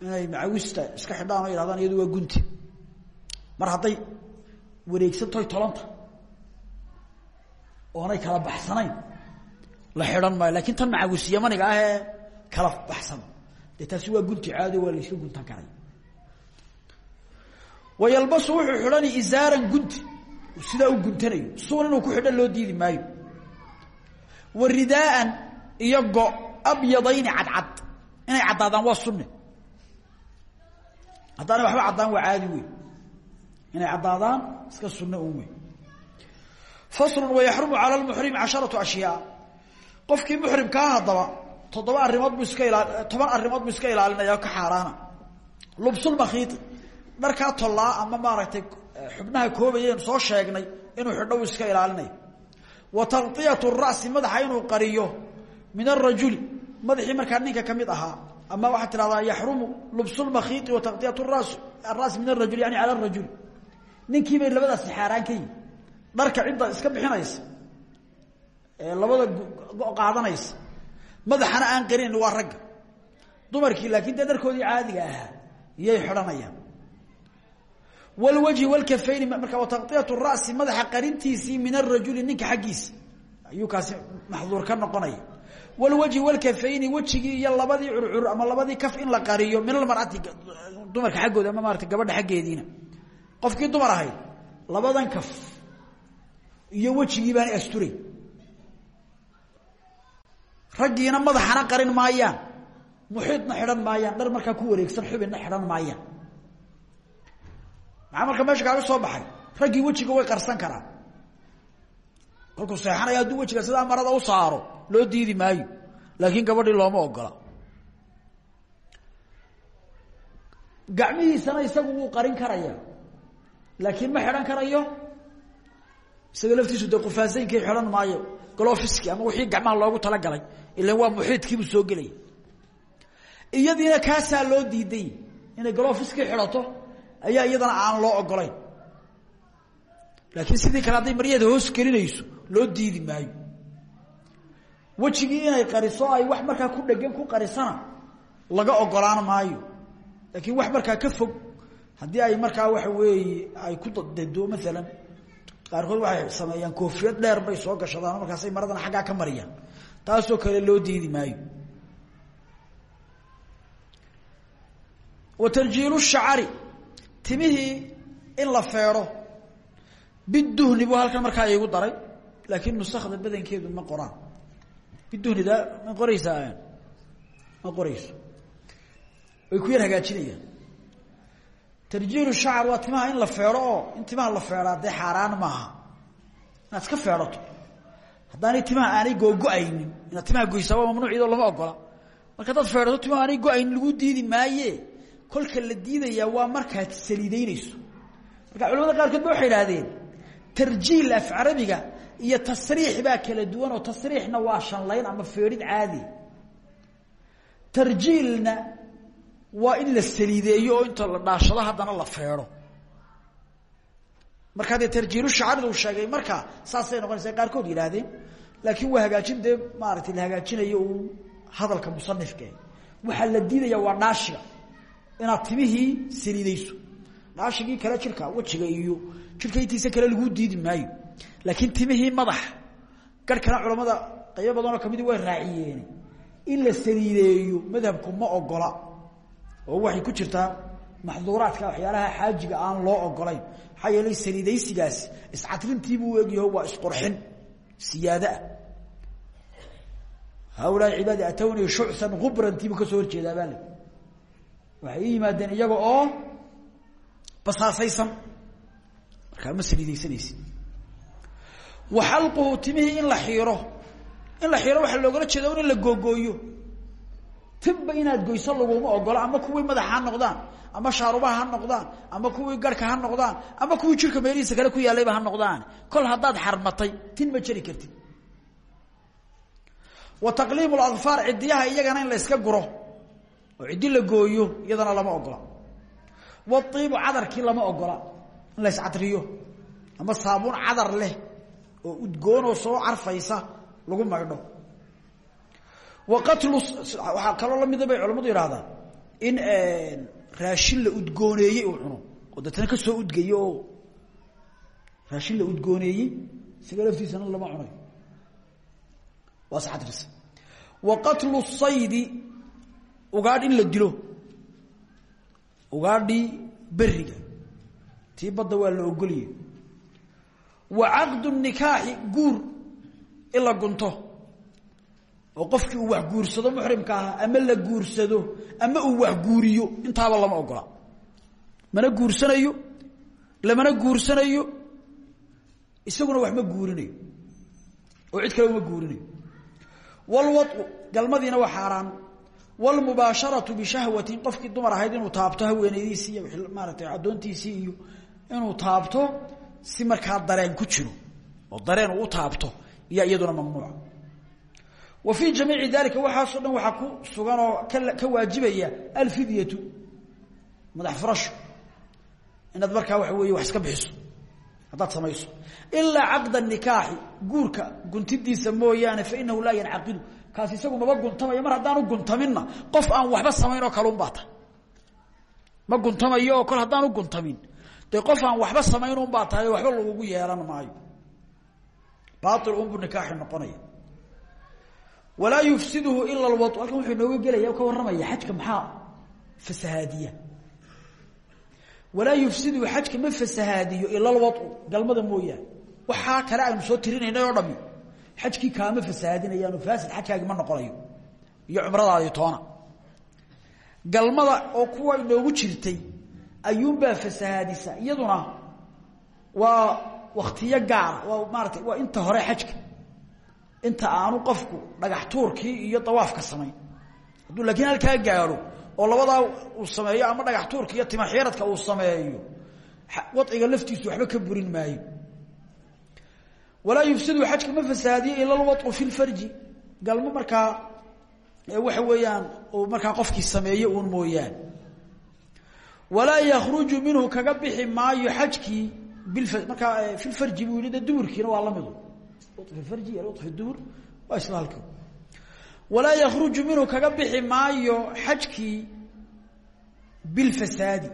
inay macawista iska xidhaan oo yidhahdaan iyadu waa gunti. Mar hadday wareegsantahay tolanta oonay kala baxsanayn la xidhan maayo. Lakin tan macawis yamaniga ah ee kala baxsan dee taasi waa gunti caado waa la iska guntan karay. Wayalbasu wuxuu xidhani isaaran gunti. Sidaa u guntanayo. Suun ku xidhan loo diidi maayo. Wa ridaaan iyo cadcad. Inay caddaadaan waa sunne. Haddaanay waxba caddaan waa caadi wey inay caddaadaan iska sunne un wey faslu wayaxrumu cala lmuxrimi casharatu ashyaa. Qofkii muxrimkaa haddaba toddoba arrimood buu iska ilaa toban arrimood buu iska ilaalinaya oo ka xaaraana. Lubsulmakhiiti dharkaa tollaa ama maaragtay xubnaha koobayaynu soo sheegnay inuu xidho iska ilaalinayo wa taqiyatu ra'si madaxa inuu qariyo min arajuli madaxii markaa ninka ka mid ahaa. Ama waxaad tidhahdaa yaxrumu lubsulmakhiiti wa taqiyatu ras ara'si min arajuli yani cala arajuli ninkii bay labadaasi xaaraan ka yihiin cidda iska bixinaysa ee labada go qaadanaysa madaxana aan qarinin waa ragga dumarkii laakiin dee dharkoodii caadiga ahaa iyay xidhanayaan. Wlwajhi wlkafayni marka wataqiyat ra'si madaxa qarintiisii min arajuli ninka xaggiisa ayuu kaasi maxduur ka noqonaya. Wlwajhi wlkafayni wejigii iyo labadii curcur ama labadii kaf in la qariyo min almarati dumarka xaggooda ama maarata gabadha xaggeediina. Qofkii dumar ahayd labadan kaf iyo wejigii baana asturay raggiina madaxana qarin maayaan muxiidna xidhan maayaan dhar markaa ku wareegsan xubinna xidhan maayaan. Maxaa marka meesha kaaga soo baxay? Raggii wejiga way qarsan karaan. Kolkuu seexanaya hadduu wejiga sidaa marada u saaro loo diidi maayo. Laakiin gabadhii looma ogola. Gacmihiisana isagu wuu qarin karaya laakiin ma xidhan karayo isaga laftiisu dee qufaasaynkii xidhan maayo. Galofiski ama wixii gacmaha loogu talagalay ilan waa muxiidkiibuu soo gelaya iyadiina kaasaa loo diiday inay galofiskii xidhato ayaa iyadana aan loo ogolayn. Laakiin sidii kale hadday maryaeda hoos gelinayso loo diidi maayo. Wejigii inay qariso ay wax markaa ku dhegan ku qarisana laga ogolaan maayo. Laakiin wax markaa ka fog haddii ay markaa waxa weeye ay ku dado maalan qaarkood waxay sameeyaan koofiyad dheer bay soo gashadaan markaasay maradana xaggaa ka mariyaan. Taasoo kale loo diidi maayo. Wa tarjiilu shacari timihii in la feedho biduhni buu halkan markaa iigu daray laakiin nusakda badankeedu ma qoraan. Biduhnida ma qoreysaa ma qoreyso way ku yar hagaajinayaan tarjiilu shacar waa timaha in la feedho oo in timaha la feedhaa dee xaaraan maaha. Inaad iska feedhato haddaanay timaha aanay googo-aynin inaad timaha goysaa waa mamnuuc iyadoo lama marka hadaad feedhato timaha aanay go'aynin lagu diidi maaye. Kolka la diidayaa waa markaad saliideynayso marka culamada qaarkood ba waxay idhaahdeen tarjiil af carabiga iyo tasriix baa kala duwan oo tasriixna waa shanlayn ama feedhid caadi. Tarjiilna waa in la saliideeyo oo inta la dhaashado haddana la feedho markaa dee tarjiilu shacarid uu sheegay marka saasay noqonaysa qaarkood yidhaahdeen laakiin waa hagaajin dee maaragtay la hagaajinayo hadalka musanifka waxaa la diidaya waa dhaashiga. Inaad timihii saliideyso dhaashigii kale jirka wejiga iyo jirka intiisa kale lagu diidi maayo. Laakiin timihii madax. Garhkana culamada qaybo badanoo kamidi way raaciyeen. In la saliideeyo madhabku ma ogola oo waxay ku jirtaa maxduuraadka waxyaalaha xaajiga aan loo ogolayn maxaa yeelay saliidaysigaasi iscatrintiibuu egyaho waa isqurxin siyaadaa haulaa cibaadi atwnii shucan ubrantiibuu ka soo horjeedaa baa le waxay i yimaadeen iyaga oo basaasaysan. Markaa ma saliidaysanaysi wa xalquhu timihii in la xiiro. In la xiiro waxaa loogala jeeda in la googooyo timba inaad goyso laguma ogolo ama kuwii madaxa ha noqdaan ama shaarubaha ha noqdaan ama kuwii garhka ha noqdaan ama kuwii jirka meelihiisa kale ku yaalayba ha noqdaan. Kol haddaad xarmatay tin ma jeri kartid. Wa taqliimu ladfaar cidiyaha iyagana in la yska guro oo ciddi la gooyo iyadana lama ogola. Waiibu cadarkii lama ogola in la yscadriyo ama saabuun cadar leh oo udgoonoo soo carfaysa lagu maydho wa qatlu waxaa kaloo lamida bay culamadu yidhahdaan in raashin la udgooneeyey uu cuno. Oo deetana ka soo udgayo oo raashin la udgooneeyey isaga laftiisana lama cunayo waa sacadris wa qatlu saydi ugaadh in la dilo. Ugaadhii beriga tii badda waa la ogoliyey wa guur in la oo qofkii uu wax guursado muxrimka ahaa ama la guursado ama uu wax guuriyo intaaba lama ogola. Mana guursanayo lamana guursanayo isaguna wax ma guurinayo oo cid kale uma guurinayo. Wlwau galmadiina waa xaaraan. Wlmubaasharatu bishahwatin qofkii dumar ahayd inuu taabto haweenaydiisii iyo maaratay addoontiisii iyo inuu taabto si markaa dareen ku jiro oo dareen uu taabto iya iyaduna mamnuuca wa fii jamiici dalika waxaasoo dhan waxaa ku sugan oo ka waajibaya alfidyatu. Madax furasho inaad markaa waxa weeye wax iska bixiso. Haddaad samayso. Ilaa caqda nikaaxi guurka guntidiisa mooyaane fainahu laa yancaqidu. Kaas isagu maba guntamayo mar haddaanu guntaminna qof aan waxba samayn oo kalun baa ta. Ma guntamayo oo kol haddaanu guntamin. Dee qof aan waxba samayn un waxba lagugu yeelan maayo. Baail unbuu nikaaxi noqonaya walaa yufsiduhu ila alwau halkan wuxuu inooga gelaya ka warramaya xajka maxaa? Fasahaadiya. Walaa yufsiduhu xajka ma fasahaadiyo ila alwau galmada mooyaane. Waxaa kale aynu soo tirinaynay oo dhami xajkii kaama fasahaadinayaano faasid xajkaagi ma noqonayo. Iyo cumradaadii toona. Galmada oo kuwa inoogu jirtay ayuunbaa fasahaadisa iyaduna waa waktiyo gaara waa maarata waa inta hore xajka inta aanu qofku dhagax tuurkii iyo dawaafka samayn. Hadduu laakiin halkaa gaaro oo labadaa uu sameeyo ama dhagax tuurka iyo timaxiiradka uu sameeyo wadciga laftiisu waxba ka burin maayo. Walaa yufsidu xajka ma fasaadiyo ila alwaطu fi lfarji galmo markaa waxa weeyaan uu markaa qofkii sameeyo uun mooyaane. Walaa yakruju minhu kaga bixi maayo xajkii bil markaa fi lfarji buu duburkiina waa fi walaa yakruju minhu kaga bixi maayo xajkii bilfasaadi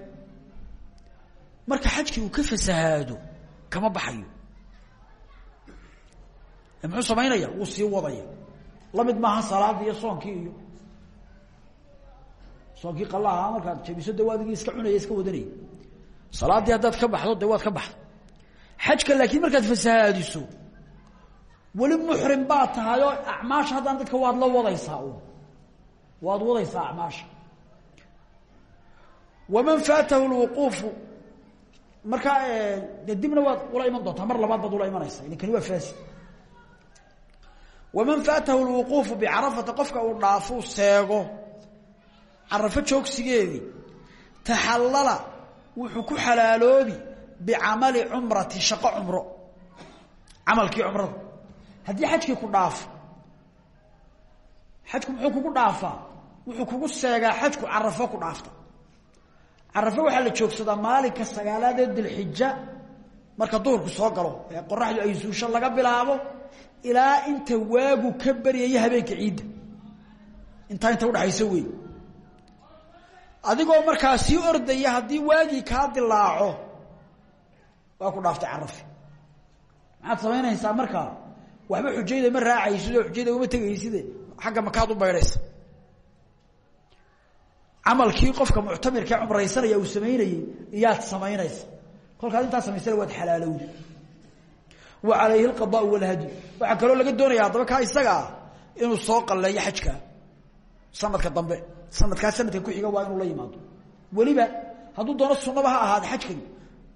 marka xajkii uu ka fasahaado kama baxayo. Muxuu samaynaya wuu sii wadaya. Lamid maaha salaadii iyo soonkii iyo soonkii qalaha markaad jabiso de waadigii iska cunaya iska wadanaya. Salaaddii haddaad ka baxdo de waad ka baxda xajka laakiin markaad fasahaadiso weli muxrim baa tahay oo acmaasha haddana dadka waad la wadaysaa un waad wadaysaa acmaasha. Waman faatahu lwuquufu markaa de dibna waad ula iman doontaa mar labaad baad ula imanaysa idinkani waa fasid waman faatahu lwuquufu bicarafata qofka uu dhaafo seego carafo joogsigeedii taxallala wuxuu ku xalaaloobi bicamali cumrati shaqo cumro. Camalkii cumrada haddii xajkii ku dhaafo xajku muxuu kugu dhaafaa wuxuu kugu seegaa xajku carafo ku dhaafta. Carafo waxaa la joogsadaa maalinka sagaalaad ee dilxija marka duhurku soo galo ee qoraxdu ay suusho laga bilaabo ilaa inta waagu ka baryaya habeenka ciidda. Intaa inta udhaxayso wey adigoo markaa sii ordaya haddii waagii kaa dilaaco waa ku dhaaftay carafi maxaad samaynaysaa markaa waxba xujayda ma raacaysid oo xujayda uma tegayside. Xagga makaad u baydhaysa camalkii qofka muctamirkee cumraysanaya uu samaynayey iyaad samaynaysa. Kolkaad intaa samaysana waad xalaalowda wa calayhi alqadaau walhadyu waxaa kaloo laga doonaya haddaba kaa isaga ah inuu soo qalleeyo xajkaa sanadka dambe. Sanadkaa sanadka ku-xiga waa inuu la yimaado. Weliba hadduu doono sunaba ha ahaada xajkani.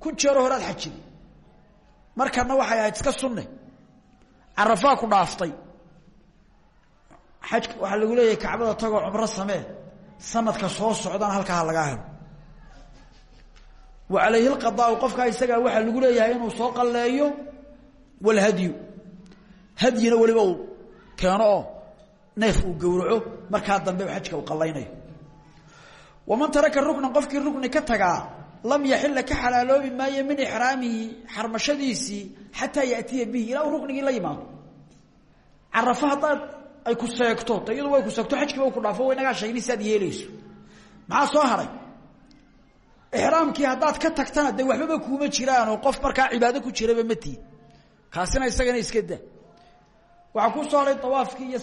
Kun jeero horaad xajin markana waxay ahayd iska sunne carafaa ku dhaaftay. Xajka waxaa lagu leeyahay kacbada tagoo cumro samee. Sanadka soo socdana halkaa ha lagaa helo. Wa calayhi lqadaau qofkaa isagaa waxaa lagu leeyahay inuu soo qalleeyo walhadyu hadyina weliba uu keeno neef uu gowraco markaa dambe xajka uu qallaynayo. Waman taraka ruknan qofkii rukni ka tagaa lam yaxila ka xalaaloobi maayo min ixraamihi xarmashadiisii xataa yatiya bihi. Ilaa ruknigii la yimaado. Carafo haddaad ay ku seegto de iyadu way ku seegto xajkiiba ku dhaafo wa inagaa sheegni si aad yeelayso. Maxaa soo haray? Ixraamkii haddaad ka tagtana de waxbaba kuuma jiraanoo qof markaa cibaado ku jiraba ma tiid kaasina isagana iska da. Waxaa ku soo haray awaafkii iyo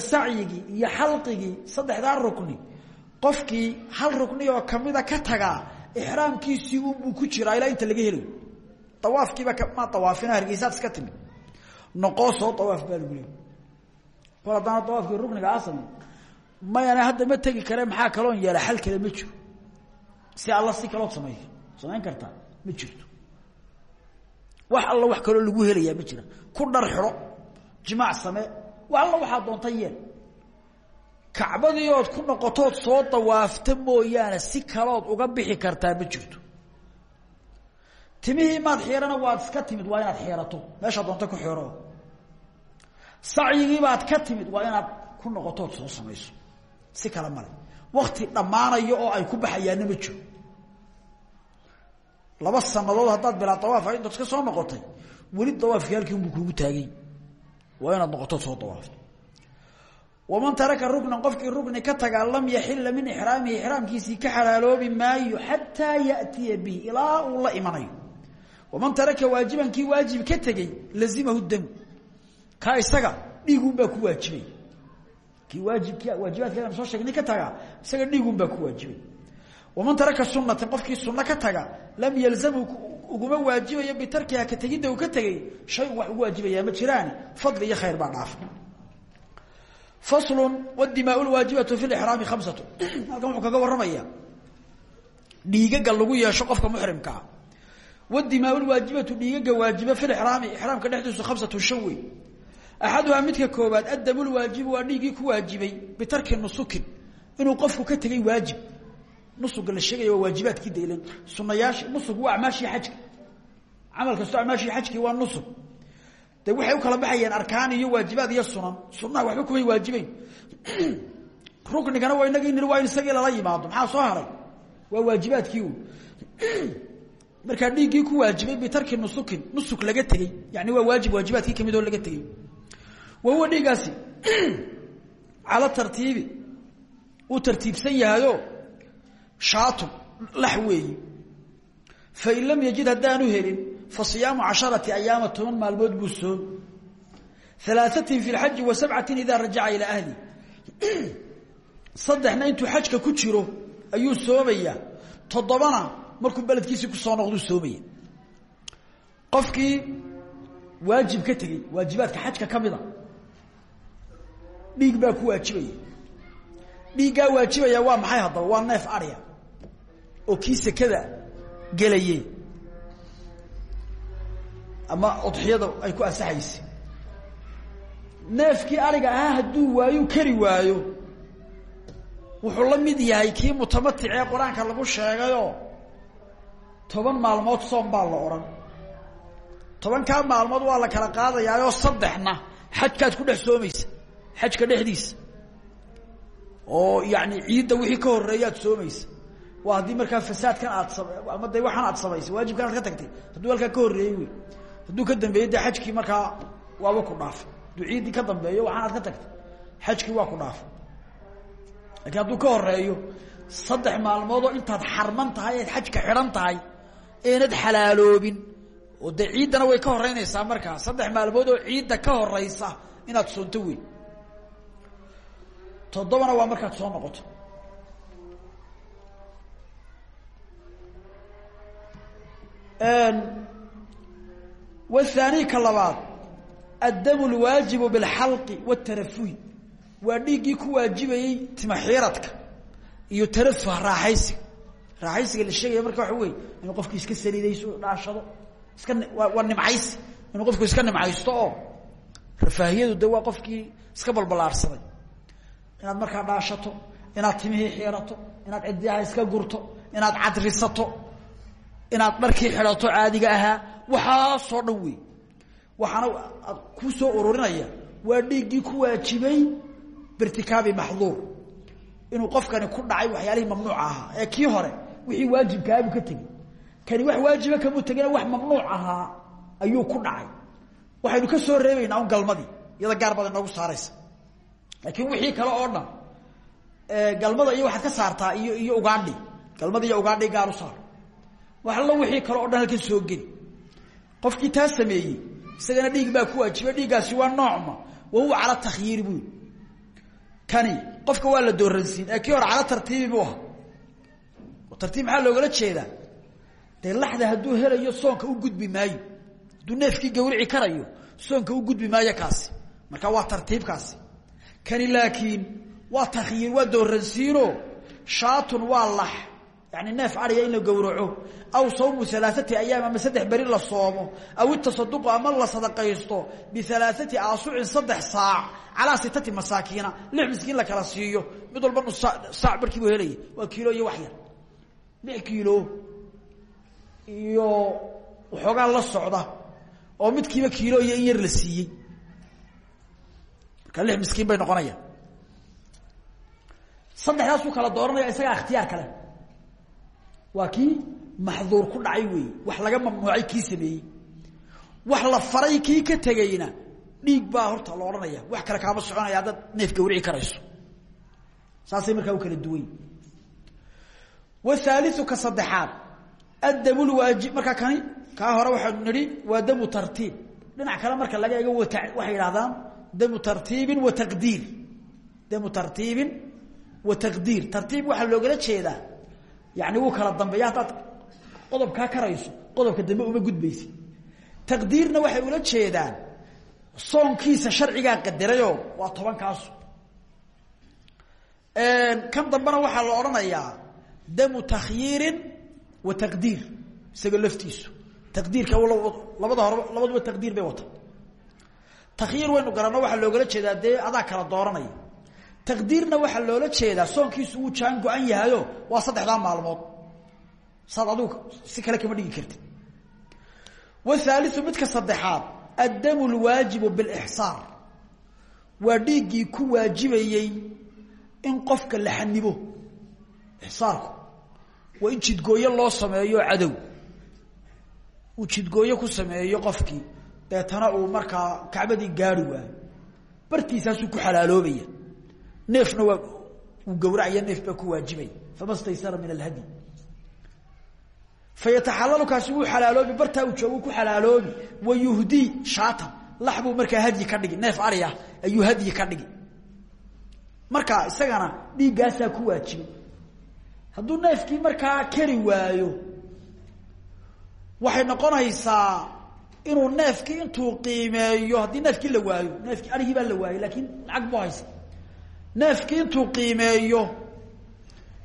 sacyigii iyo qofkii hal rukni oo kamida ka tagaa ixraamkiisii unbuu ku jiraa ilaa inta laga helayo awaafkiiba ma awaafina hargeysaad iska timid. Noqoo soo baa lagu leey kol haddaana awaafkii rukniga asami mayana hadda ma tegi kare maxaa kaloon yeela xal kale ma jiro. Si alla si kalood sameeyo samayn kartaa ma jirto. Wax alla wax kaloo lagu helayaa ma jira. Ku dhar xidho jimaac samee wax alla doonta yeel kacbadii ood ku noqotood soo dawaafta mooyaane si kalood uga bixi kartaa ma jirto. Timihii maad xiirana waad iska timid waa inaad xiirato meeshaa doonta ku xiro sacyigiibaad ka timid waa inaad ku noqotood soo samayso. Si kale male. Wakti dhammaanayo oo ay ku baxayaana ma jiro. Laba sanadood haddaad bilaa dawaafa intaad iska soo noqotay. Weli dawaafkii halkii unbuu kuugu taagay. Waa inaad noqotood soo dawaafto waman taraka ruknan qofkii rukni ka tagaa lam yaxila min ixraamihi ixraamkiisii ka xalaaloobi maayo xataa yatiya bihi ilaa uu la imanayo. Waman taraka waajiban kii waajib ka tegey lazimahu damu. Kaa isaga dhiigunbaa ku waajibay. Kii waajibki waajibaadkeedan soo sheegnay ka tagaa isaga dhiigunbaa ku waajibay. Waman taraka sunatan qofkii sunno ka taga lam yalzamhu uguma waajibayo bitarkiha ka tegidda uu ka tegey shayun wax faslu wadimaa lwaajibatu fi lixraami khamsatu halkan wuxuu kaga warramaya dhiigaga lagu yeesho qofka muxrimkaa wadimaa lwaajibatu dhiigaga waajiba fi iraami ixraamka dhexdiisu khamsatu shan wey axaduhaa midka koobaad addamu lwaajibu waa dhiiggii ku waajibay bitarki nusukin inuu qofku ka tegay waajib. Nusuga la sheegaya waa waajibaadkii daylan. Sunayaasha nusug waa acmaashii xajka. Camal kasto acmaashii xajkii waa nusug de waxay u kala baxayeen arkaan iyo waajibaad iyo sunan. Sunaha waxba kumay waajibeyn [CLEARS THROAT] ruknigana waa inagii niri waa in isagii lala yimaado. Maxaa soo haray? Waa waajibaadkii u [CLEARS THROAT] markaa dhiiggii ku waajibay bitarki nusukin nusuk laga tegey. Yani waa waajib waajibaadkii ka mid oo laga tegey. Wa huwa dhiiggaasi. [CLEARS THROAT] Cala tartiibi. Uu tartiibsan yahayo shaatun lax weeyi. Fain lam yajid haddaanu helin fa siyaamu casharati ayaama toban maalmood buu soom alaaثatin fi lxaji wa sabcatin idaa rajaca ilaa ahli. Saddexna intuu xajka ku jiro ayuu soomayaa toddobana markuu beledkiisii ku soo noqduu soomaya qofkii waajib ka tegey waajibaadka xajka ka mida dhiig baa ku waajibaya. Dhiiggaa waajibaya waa maxay haddaba? Waa neef arya oo kii sekada gelayey ama udxiyada ay ku ansaxaysay neefkii ariga ahaa hadduu waayu kari waayo wuxuu la mid yahay kii mutamatic ee qur'aanka lagu sheegayoo toban maalmood soom baa la odhan. Tobankaa maalmood waa la kala qaadayaayoo saddexna xajkaad ku dhex soomaysa xajka dhexdiisa. Oo yani ciidda wixii ka horeeyaad soomaysa. Waa haddii markaa fasaadkan aad ama de waxaan aad samaysay waajibkan aad ka tagtay hadduu halkaa ka horreeyey wey hadduu ka dambeeyey de xajkii markaa waaba ku dhaafay. Hadduu ciiddii ka dambeeyo waxaan aad ka tagtay. Xajkii waa ku dhaafay. Lakiin hadduu ka horeeyo saddex maalmoodoo intaad xarman tahay eed xidhan tahay eenad xalaaloobin oo dee ciiddana way ka horeynaysaa markaa. Saddex maalmood oo ciidda ka horeysa inaad soonto wey toddobana waa markaad soo noqoto wthaani ka labaad addamu lwaajibu bilxalqi wاtarafuhi waa dhiiggii ku waajibayey timaxiiradka iyo tarafuh raaxaysiga raaxaysiga la sheegaya marka waxa wey inuu qofku iska saliidayso dhaashado iska waa nimcaysi inuu qofku iska nimcaysto oo rafaahiyadu de waa qofkii iska balbalaarsaday inaad markaa dhaashato inaad timihii xiirato inaad ciddiyaha iska gurto inaad cadrisato inaad dharkii xidhato caadiga ahaa waxaasoo dhan wey waxaana ku soo ururinaya waa dhiiggii ku waajibay birtikaabi maxduur. Inuu qofkani ku dhacay waxyaalihii mamnuuca ahaa. Ee kii hore wixii waajibkaabuu ka tegey. Kani wax waajiba kamuu tegina wax mamnuuc ahaa ayuu ku dhacay. Waxaynu ka soo reebaynaa un galmadii iyada gaar baad inoogu saaraysa. Laakiin wixii kale oo dhan galmada iyo waxaad ka saartaa iyo iyo ugaadhi galmada iyo ugaadhi gaar u saar wax allo wixii kale o dhan halkan soo geli. Qofkii taa sameeyey isagana dhiig baa ku waajiba dhiiggaasi waa noocma wa huwa cala takhyiiri buu kani qofka waa la dooransiin ee kii cala tartiibi buu ahaa. Tartiib maxaa loogala jeedaa? Dee laxda hadduu helayo soonka u gudbi maayo hadduu neefkii karayo soonka u gudbi maayo kaasi. Marka waa tartiibkaasi kani laakiin waa takhyiir waa dooransiino shaatun waa lax yani neef ariga in la gowraco aw sawmu alaaati ayaam ama saddex beri la soomo aw itasaduqu ama la sadaqaysto bialaaati aasucin saddex saac calaa sitati masaakiina lix miskiin la kala siiyo. Mid walba nus saac barkiibu helaya waa kiilo iyo wax yar. Lix kiilo iyo waxoogaa la socda oo midkiiba kiilo iyo in yar la siiyey. Marka lix miskiin bay noqonayaan waa kii maxduur ku dhacay wey wax laga mamnuucay kii sameeyey. Wax la faray kii ka tegayna dhiig baa horta la odhanaya. Wax kale kaama soconaya haddaad neef gawrici karayso. Saasay markaa u kala duwan. Whaaliu ka saddexaad addamu lwaajib markaa kani kaa hore waxaanu nihi waa damu tartiib. Dhinac kale marka laga eego waxay idhahdaan damu tartiibin wa taqdiir. Damu tartiibin wa taqdiir. Tartiib waxaa loogala jeedaa yani wuu kala dambeeya haddaad qodobkaa karayso qodobka dambe uma gudbaysi. Taqdiirna waxay ula jeedaan soonkiisa sharcigaa qadarayoo waa tobankaasu. Kan dambena waxaa la odhanayaa damu takhyiirin wa taqdiir isaga laftiisu. Taqdiirka labada hore labaduba taqdiir bay wata. Takhyiir waynu garanno waxaa loogala jeedaa dee adaa kala dooranaya taqdiirna waxaa loola jeedaa soonkiisu wuu jaan go-an yahayo waa saddexdaa maalmood. Saad adigu si kale kama dhigi kartid. Wthaaliu midka saddexaad addamu lwaajibu bilixsaar. Waa dhiiggii ku waajibayey in qofka la xanibo ixsaarku. Waa in jidgooyo loo sameeyo cadow. Uu jidgooyo ku sameeyo qofkii deetana uu markaa kacbadii gaari waayo. Bartiisaasuu ku xalaaloobaya neefna waa uu gawracaya neef baa ku waajibaya fama staysara min alhadyi fayataxalalu kaasi wuu xalaaloobi bartaa uu joogu ku xalaaloobi. Wayuhdii shaatan lax buu markaa hadyi ka dhigi neef ari ah ayuu hadyi ka dhigi. Marka isagana dhiiggaasaa ku markaa waayo waxay noqonaysaa inuu neefkii intuu qiimeeyo haddii neefkii la waayo neefkii arigii baa la waayey laakiin lacag neefkii intuu qiimeeyo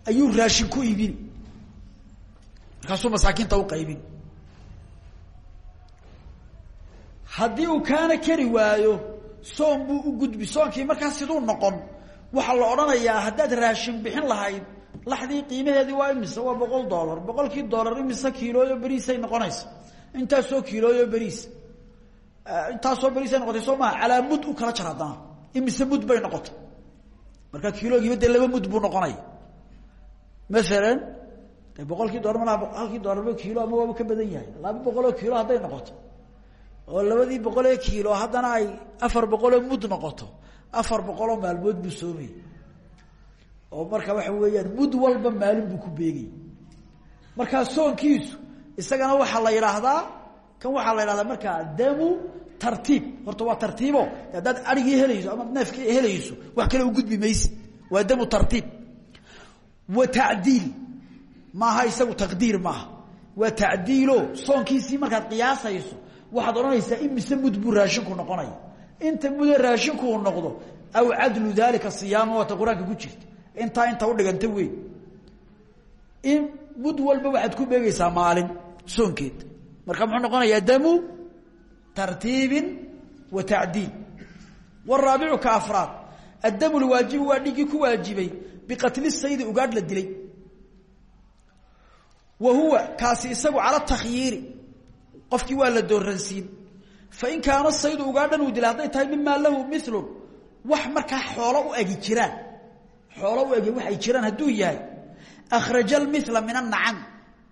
ayuu raashin ku iibini markaasuu masaakiinta uqaybin haddii uu kaana kari waayo soon buu u gudbi. Soonkii markaa siduu noqon waxaa la odhanayaa haddaad raashin bixin lahayd laxdii qiimaheedii waa imise waa boqol dollar. Boqolkii dollar imise kiilooyo beriisay noqonaysa. Intaasoo kiilooyo beriis intaasoo beriisay noqotay soo maha calaa mud u kala jar haddana imise mud bay noqotay marka kiiloogiiba dee laba mud buu noqonaya maalan de boqolkii dolar malaa halkii dolarba kiilo ama waaba ka badan yahay. Laba boqoloo kiilo hadday noqoto. Oo labadii boqolee kiilo haddana ay afar boqoloo mud noqoto. Afar boqoloo maalmood buu soomay. Oo marka waxa weeyaan mud walba maalin buu ku beegay. Markaa soonkiisu isagana waxaa la yidhaahdaa kan waxaa la yidhahdaa markaa damu tartiib. Horta waa tartiibo. Haddaad arigii helayso ama neefkii helayso wax kale u gudbi maysid. Waa damu tartiib. Wa tacdiil. Maaha isagu taqdiir maaha. Waa tacdiilo. Soonkiisii markaad qiyaasayso waxaad odhanaysaa imise mud buu raashinku noqonaya inta muda raashinku uu noqdo aw cadlu daalika siyaama waata qur'aanka ku jirta. Intaa inta udhiganta wey in mud walba waxaad ku beegaysaa maalin soonkeed. Marka muxuu noqonayaa damu tartiibin wa tacdiil. Waraabicu ka afraad. Addamu lwaajibu waa dhigii ku waajibay. Biqatli saydi ugaadh la dilay. Wa huwa kaasi isagu cala takhyiiri. Qofkii waa la dooransiin fain kaana saydu ugaadhan uu dilay hadday tahay mimaa lahu milun wax markaa xoolo u egi jiraan. Xoolo u egi waxay jiraan hadduu yahay. Akhraja almila min anacam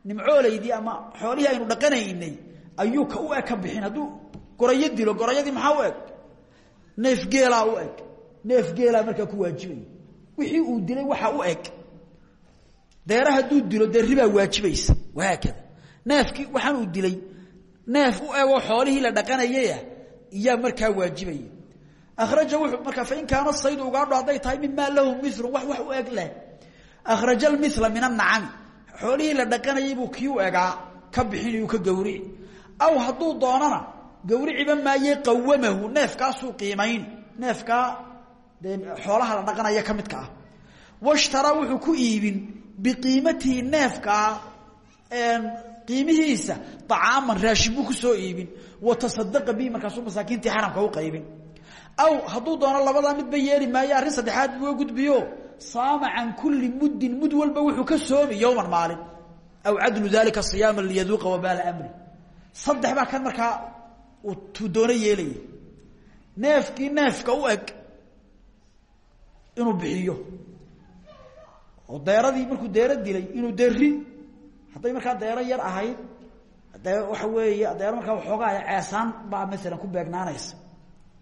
nimcoolaydii ama xoolihii aynu dhaqanaynay ayuu ka u eg ka bixin hadduu gorayo dilo gorayadii maxaa u eg? Neef geelaa u eg. Neef geelaa markaa ku waajibaya wixii uu dilay waxa u eg. Deera hadduu dilo dee ribaa waajibaysa. Wahaakada. Neefkii waxaan uu dilay neef u egoo xoolihii la dhaqanayayah iyaa markaa waajibaya akhraja wuxuu markaa fain kaana saydu ugaadho hadday tahay mimaa lahu milun wax wax u leh. Akhraja almila min anacami xoolihii la dhaqanayay buu kii u ka bixinayuu ka gawrici aw hadduu doonana gawriciba maaye qawamahu neefkaasuu qiimayn neefkaa dee xoolaha la dhaqanaya ka midka ah. Washtaraa wuxuu ku iibin biqiimatihi neefkaa qiimihiisa acaaman raashin buu ku soo iibin. Wa tasadaqa bihi markaasuu masaakiintii xaramka u qaybin. Aw hadduu doono labadaa midba yeeli maayo arrin saddexaad buu gudbiyo. Saama can kulli muddin mud walba wuxuu ka soomi yowman maalin. Aw cadlu dalika siyaama liyaduuqa wabaala amri. Saddex baa kan markaa tuu doono yeelaya neefkii neefka u eg inuu bixiyo. Oo deeradii markuu deero dilay inuu deri hadday markaa deero yar ahayd dee waxa weeye deero markaa waxoogaa ceesaan baa maalan ku beegnaanaysa.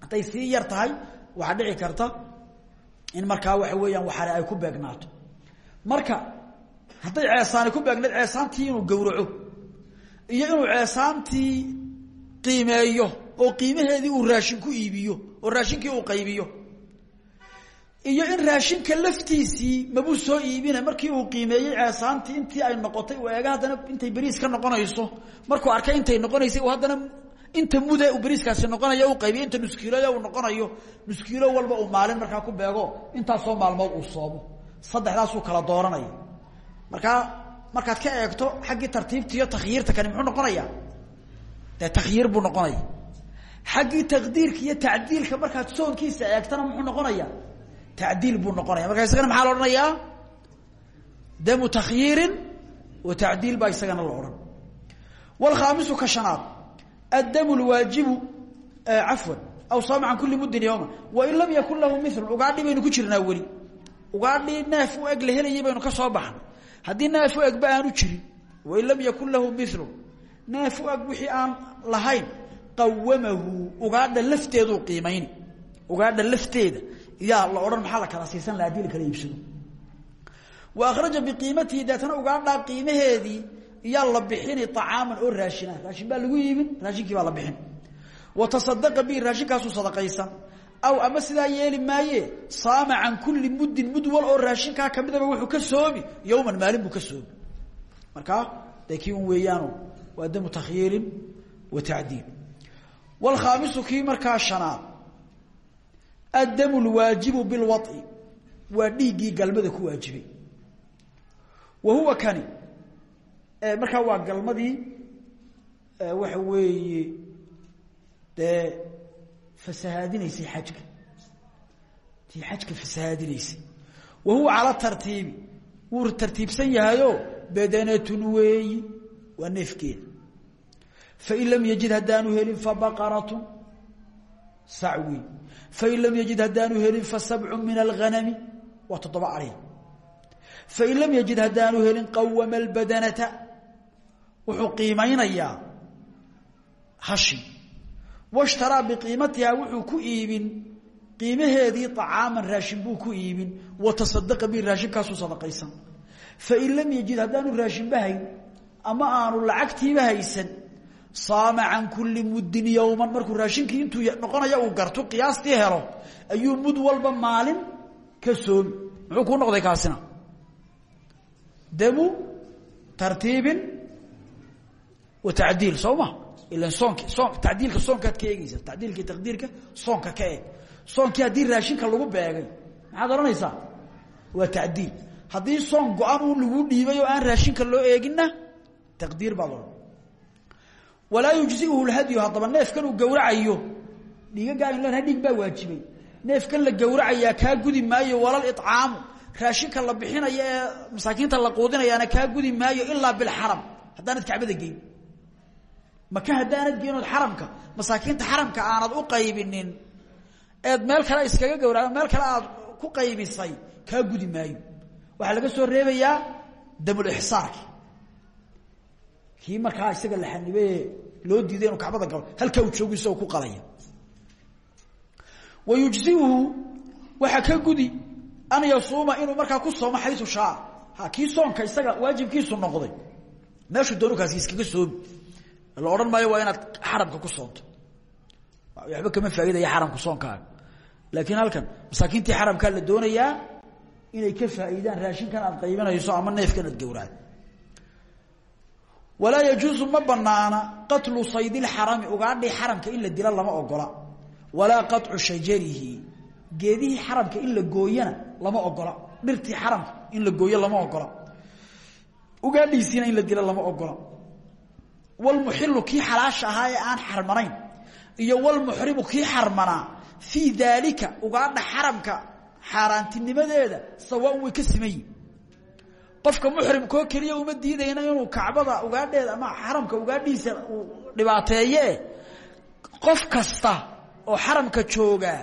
Hadday sii yar tahay waxaa dhici karta in markaa waxa weeyaan waxare ay ku beegnaato. Marka hadday ceesaani ku beegnayd ceesaantii inuu gawraco iyo inuu ceesaantii qiimeeyo oo qiimaheedii uu raashin ku iibiyo oo raashinkii uu qaybiyo. Iyo in raashinka laftiisii mabuu soo iibina markii uu qiimeeyey ceesaantii intii ay noqotay uu eega haddana intay beriis ka noqonayso. Markuu arkay intay noqonaysay haddana inta mude uu beriiskaasi noqonayo u qaybiyo. Inta nuskiiloya uu noqonayo nuskiilo walba uu maalin markaa ku beego. Intaasoo maalmood uu soomo saddexdaasuu kala dooranaya. Markaa markaad ka eegto xaggii tartiibta iyo takhyiirta kani muxuu noqonaya dee takhyiir buu noqonaya. Xaggii taqdiirka iyo tacdiilka markaad soonkiisa eegtana muxuu noqonaya? Tacdiil buu noqonaya. Markaa isagana maxaa la odhanayaa? Damu takhyiirin wa tacdiil baa isagana la odhan. Wlkhaamisu ka shanaad. Addamu lwaajibu cafwan aw saama can kuli muddin yowma wain lam yakun lahu milun ugaadhi baynu ku jirnaa weli. Ugaadhi neef u eg la helayay baynu ka soo baxnay haddii neef u egba aanu jirin. Wain lam yakun lahu milun neef u eg wixii aan lahayn qawamahu ugaadha lafteeduu qiimayni ugaadha lafteeda yaa la odhan maxaa la kala siisan laha haddii la kala wa akhraja biqiimatihi deetana ugaadhaa qiimaheedii iyaa la bixini acaaman oo raashina raashin baa lagu iibin raashinkii baa la bixin. Wa tasadqa bihi raashinkaasuu sadaqaysan aw ama sidaa yeeli maaye saama can muddin mud oo raashinkaa kamidaba wuxuu ka soomi yowman maalin buu ka soomi. Markaa dee kii waa damu takhyiirin wa tacdiil wlkhaamisu kii markaa shanaad addamu lwaajibu bilwaطi waa dhiiggii galmada ku waajibay wa huwa kani markaa waa galmadii waxa weeye dee fasahaadinaysay xajka tii xajka fasahaadinaysay wa huwa cala tartiibi wuu tartiibsan yahayo badanatun weeyi waa neefkeeda fain lam yajid haddaanu helin fabaqaratu sac wey fain lam yajid haddaanu helin fasabcu min alghanami waa toddoba ariya fain lam yajid haddaanu helin qawama albadanata wuxuu qiimaynayaa hashi washtaraa biqiimatiha wuxuu ku iibin qiimaheedii acaaman raashin buu ku iibin wa tasadaqa bi raashinkaasuu sadaqaysan fain lam yajid haddaanu raashinba hayn ama aanu lacagtiiba haysan saama can kuli muddin yowman. Markuu raashinkii intuu noqonaya uu garto qiyaastii helo ayuu mud walba maalin ka soomi muxuu kuu noqday kaasina? Damu tartiibin wa tacdiil soo ma? Ilan soonki soon tacdiilka soonkaad ka eegeysa tacdiilka taqdiirka soonka ka eeg. Soonkii haddii raashinka lagu beegay maxaad odhanaysaa? Waa tacdiil. Haddii soon go-an uu lagu dhiibay oo aan raashinka loo eeginna taqdiir baad odhan walaa yujziuhu lhadyu haddaba neefkan uu gawracayo dhiigagaa in leenahay dhiig baa waajibay. Neefkan la gawracayaa kaa gudi maayo walal icaamu raashinka la bixinayo ee masaakiinta la quudinayaana kaa gudi maayo ilaa bilxaram haddaanad kacbada geyn. Maka haddaanad geenood xaramka masaakiinta xaramka aanad u qaybinin. Eed meel kale iskaga gawra meel kale aad ku qaybisay kaa gudi maayo. Waxaa laga soo reebayaa damulixsaarki kii markaa isaga la xanibe loo diiday inuu kacbada galo halkaa uu joogo isagoo ku qalaya. Wa yujziuhu waxaa ka gudi an yasuuma inuu markaa ku soomo xayu shaa. Ha kii soonka isaga waajibkiisu noqday. Meeshuu doonukaasi iskaga soomi. La odhan maayo waa inaad xaramka ku soonto. Waxba kama faaidaya xaramka soonkaaga. Laakiin halkan masaakiintii xaramkaa la doonayaa inay ka faa'iidaan raashinkan aad qaybinayso ama neefkan aad gawracdo walaa yajuusu ma banaana qatlu saydilxarami ugaadhii xaramka in la dila lama ogola walaa qaطcu shajarihi geedihii xaramka in la gooyana lama ogola dhirtii xaramka in la gooyo lama ogola ugaadhiisiina in la dila lama ogola. Wlmuxilu kii xalaasha ahaa ee aan xarmanayn iyo wlmuxrimu kii xarmanaa fii daalika ugaadha xaramka xaaraantinimadeeda sawaan way ka qofka muxrimkoo keliya uma diidayna inuu kacbada ugaadheeda ama xaramka ugaadhiisa uu dhibaateeye. Qof kasta oo xaramka joogaa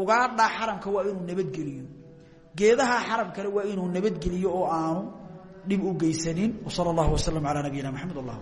ugaadhaa xaramka waa inuu nabadgeliyo geedaha xaramkana waa inuu nabadgeliyo oo aanu dhib u geysanin. Wsal اllahu waslm alى nabiyina mxamed allah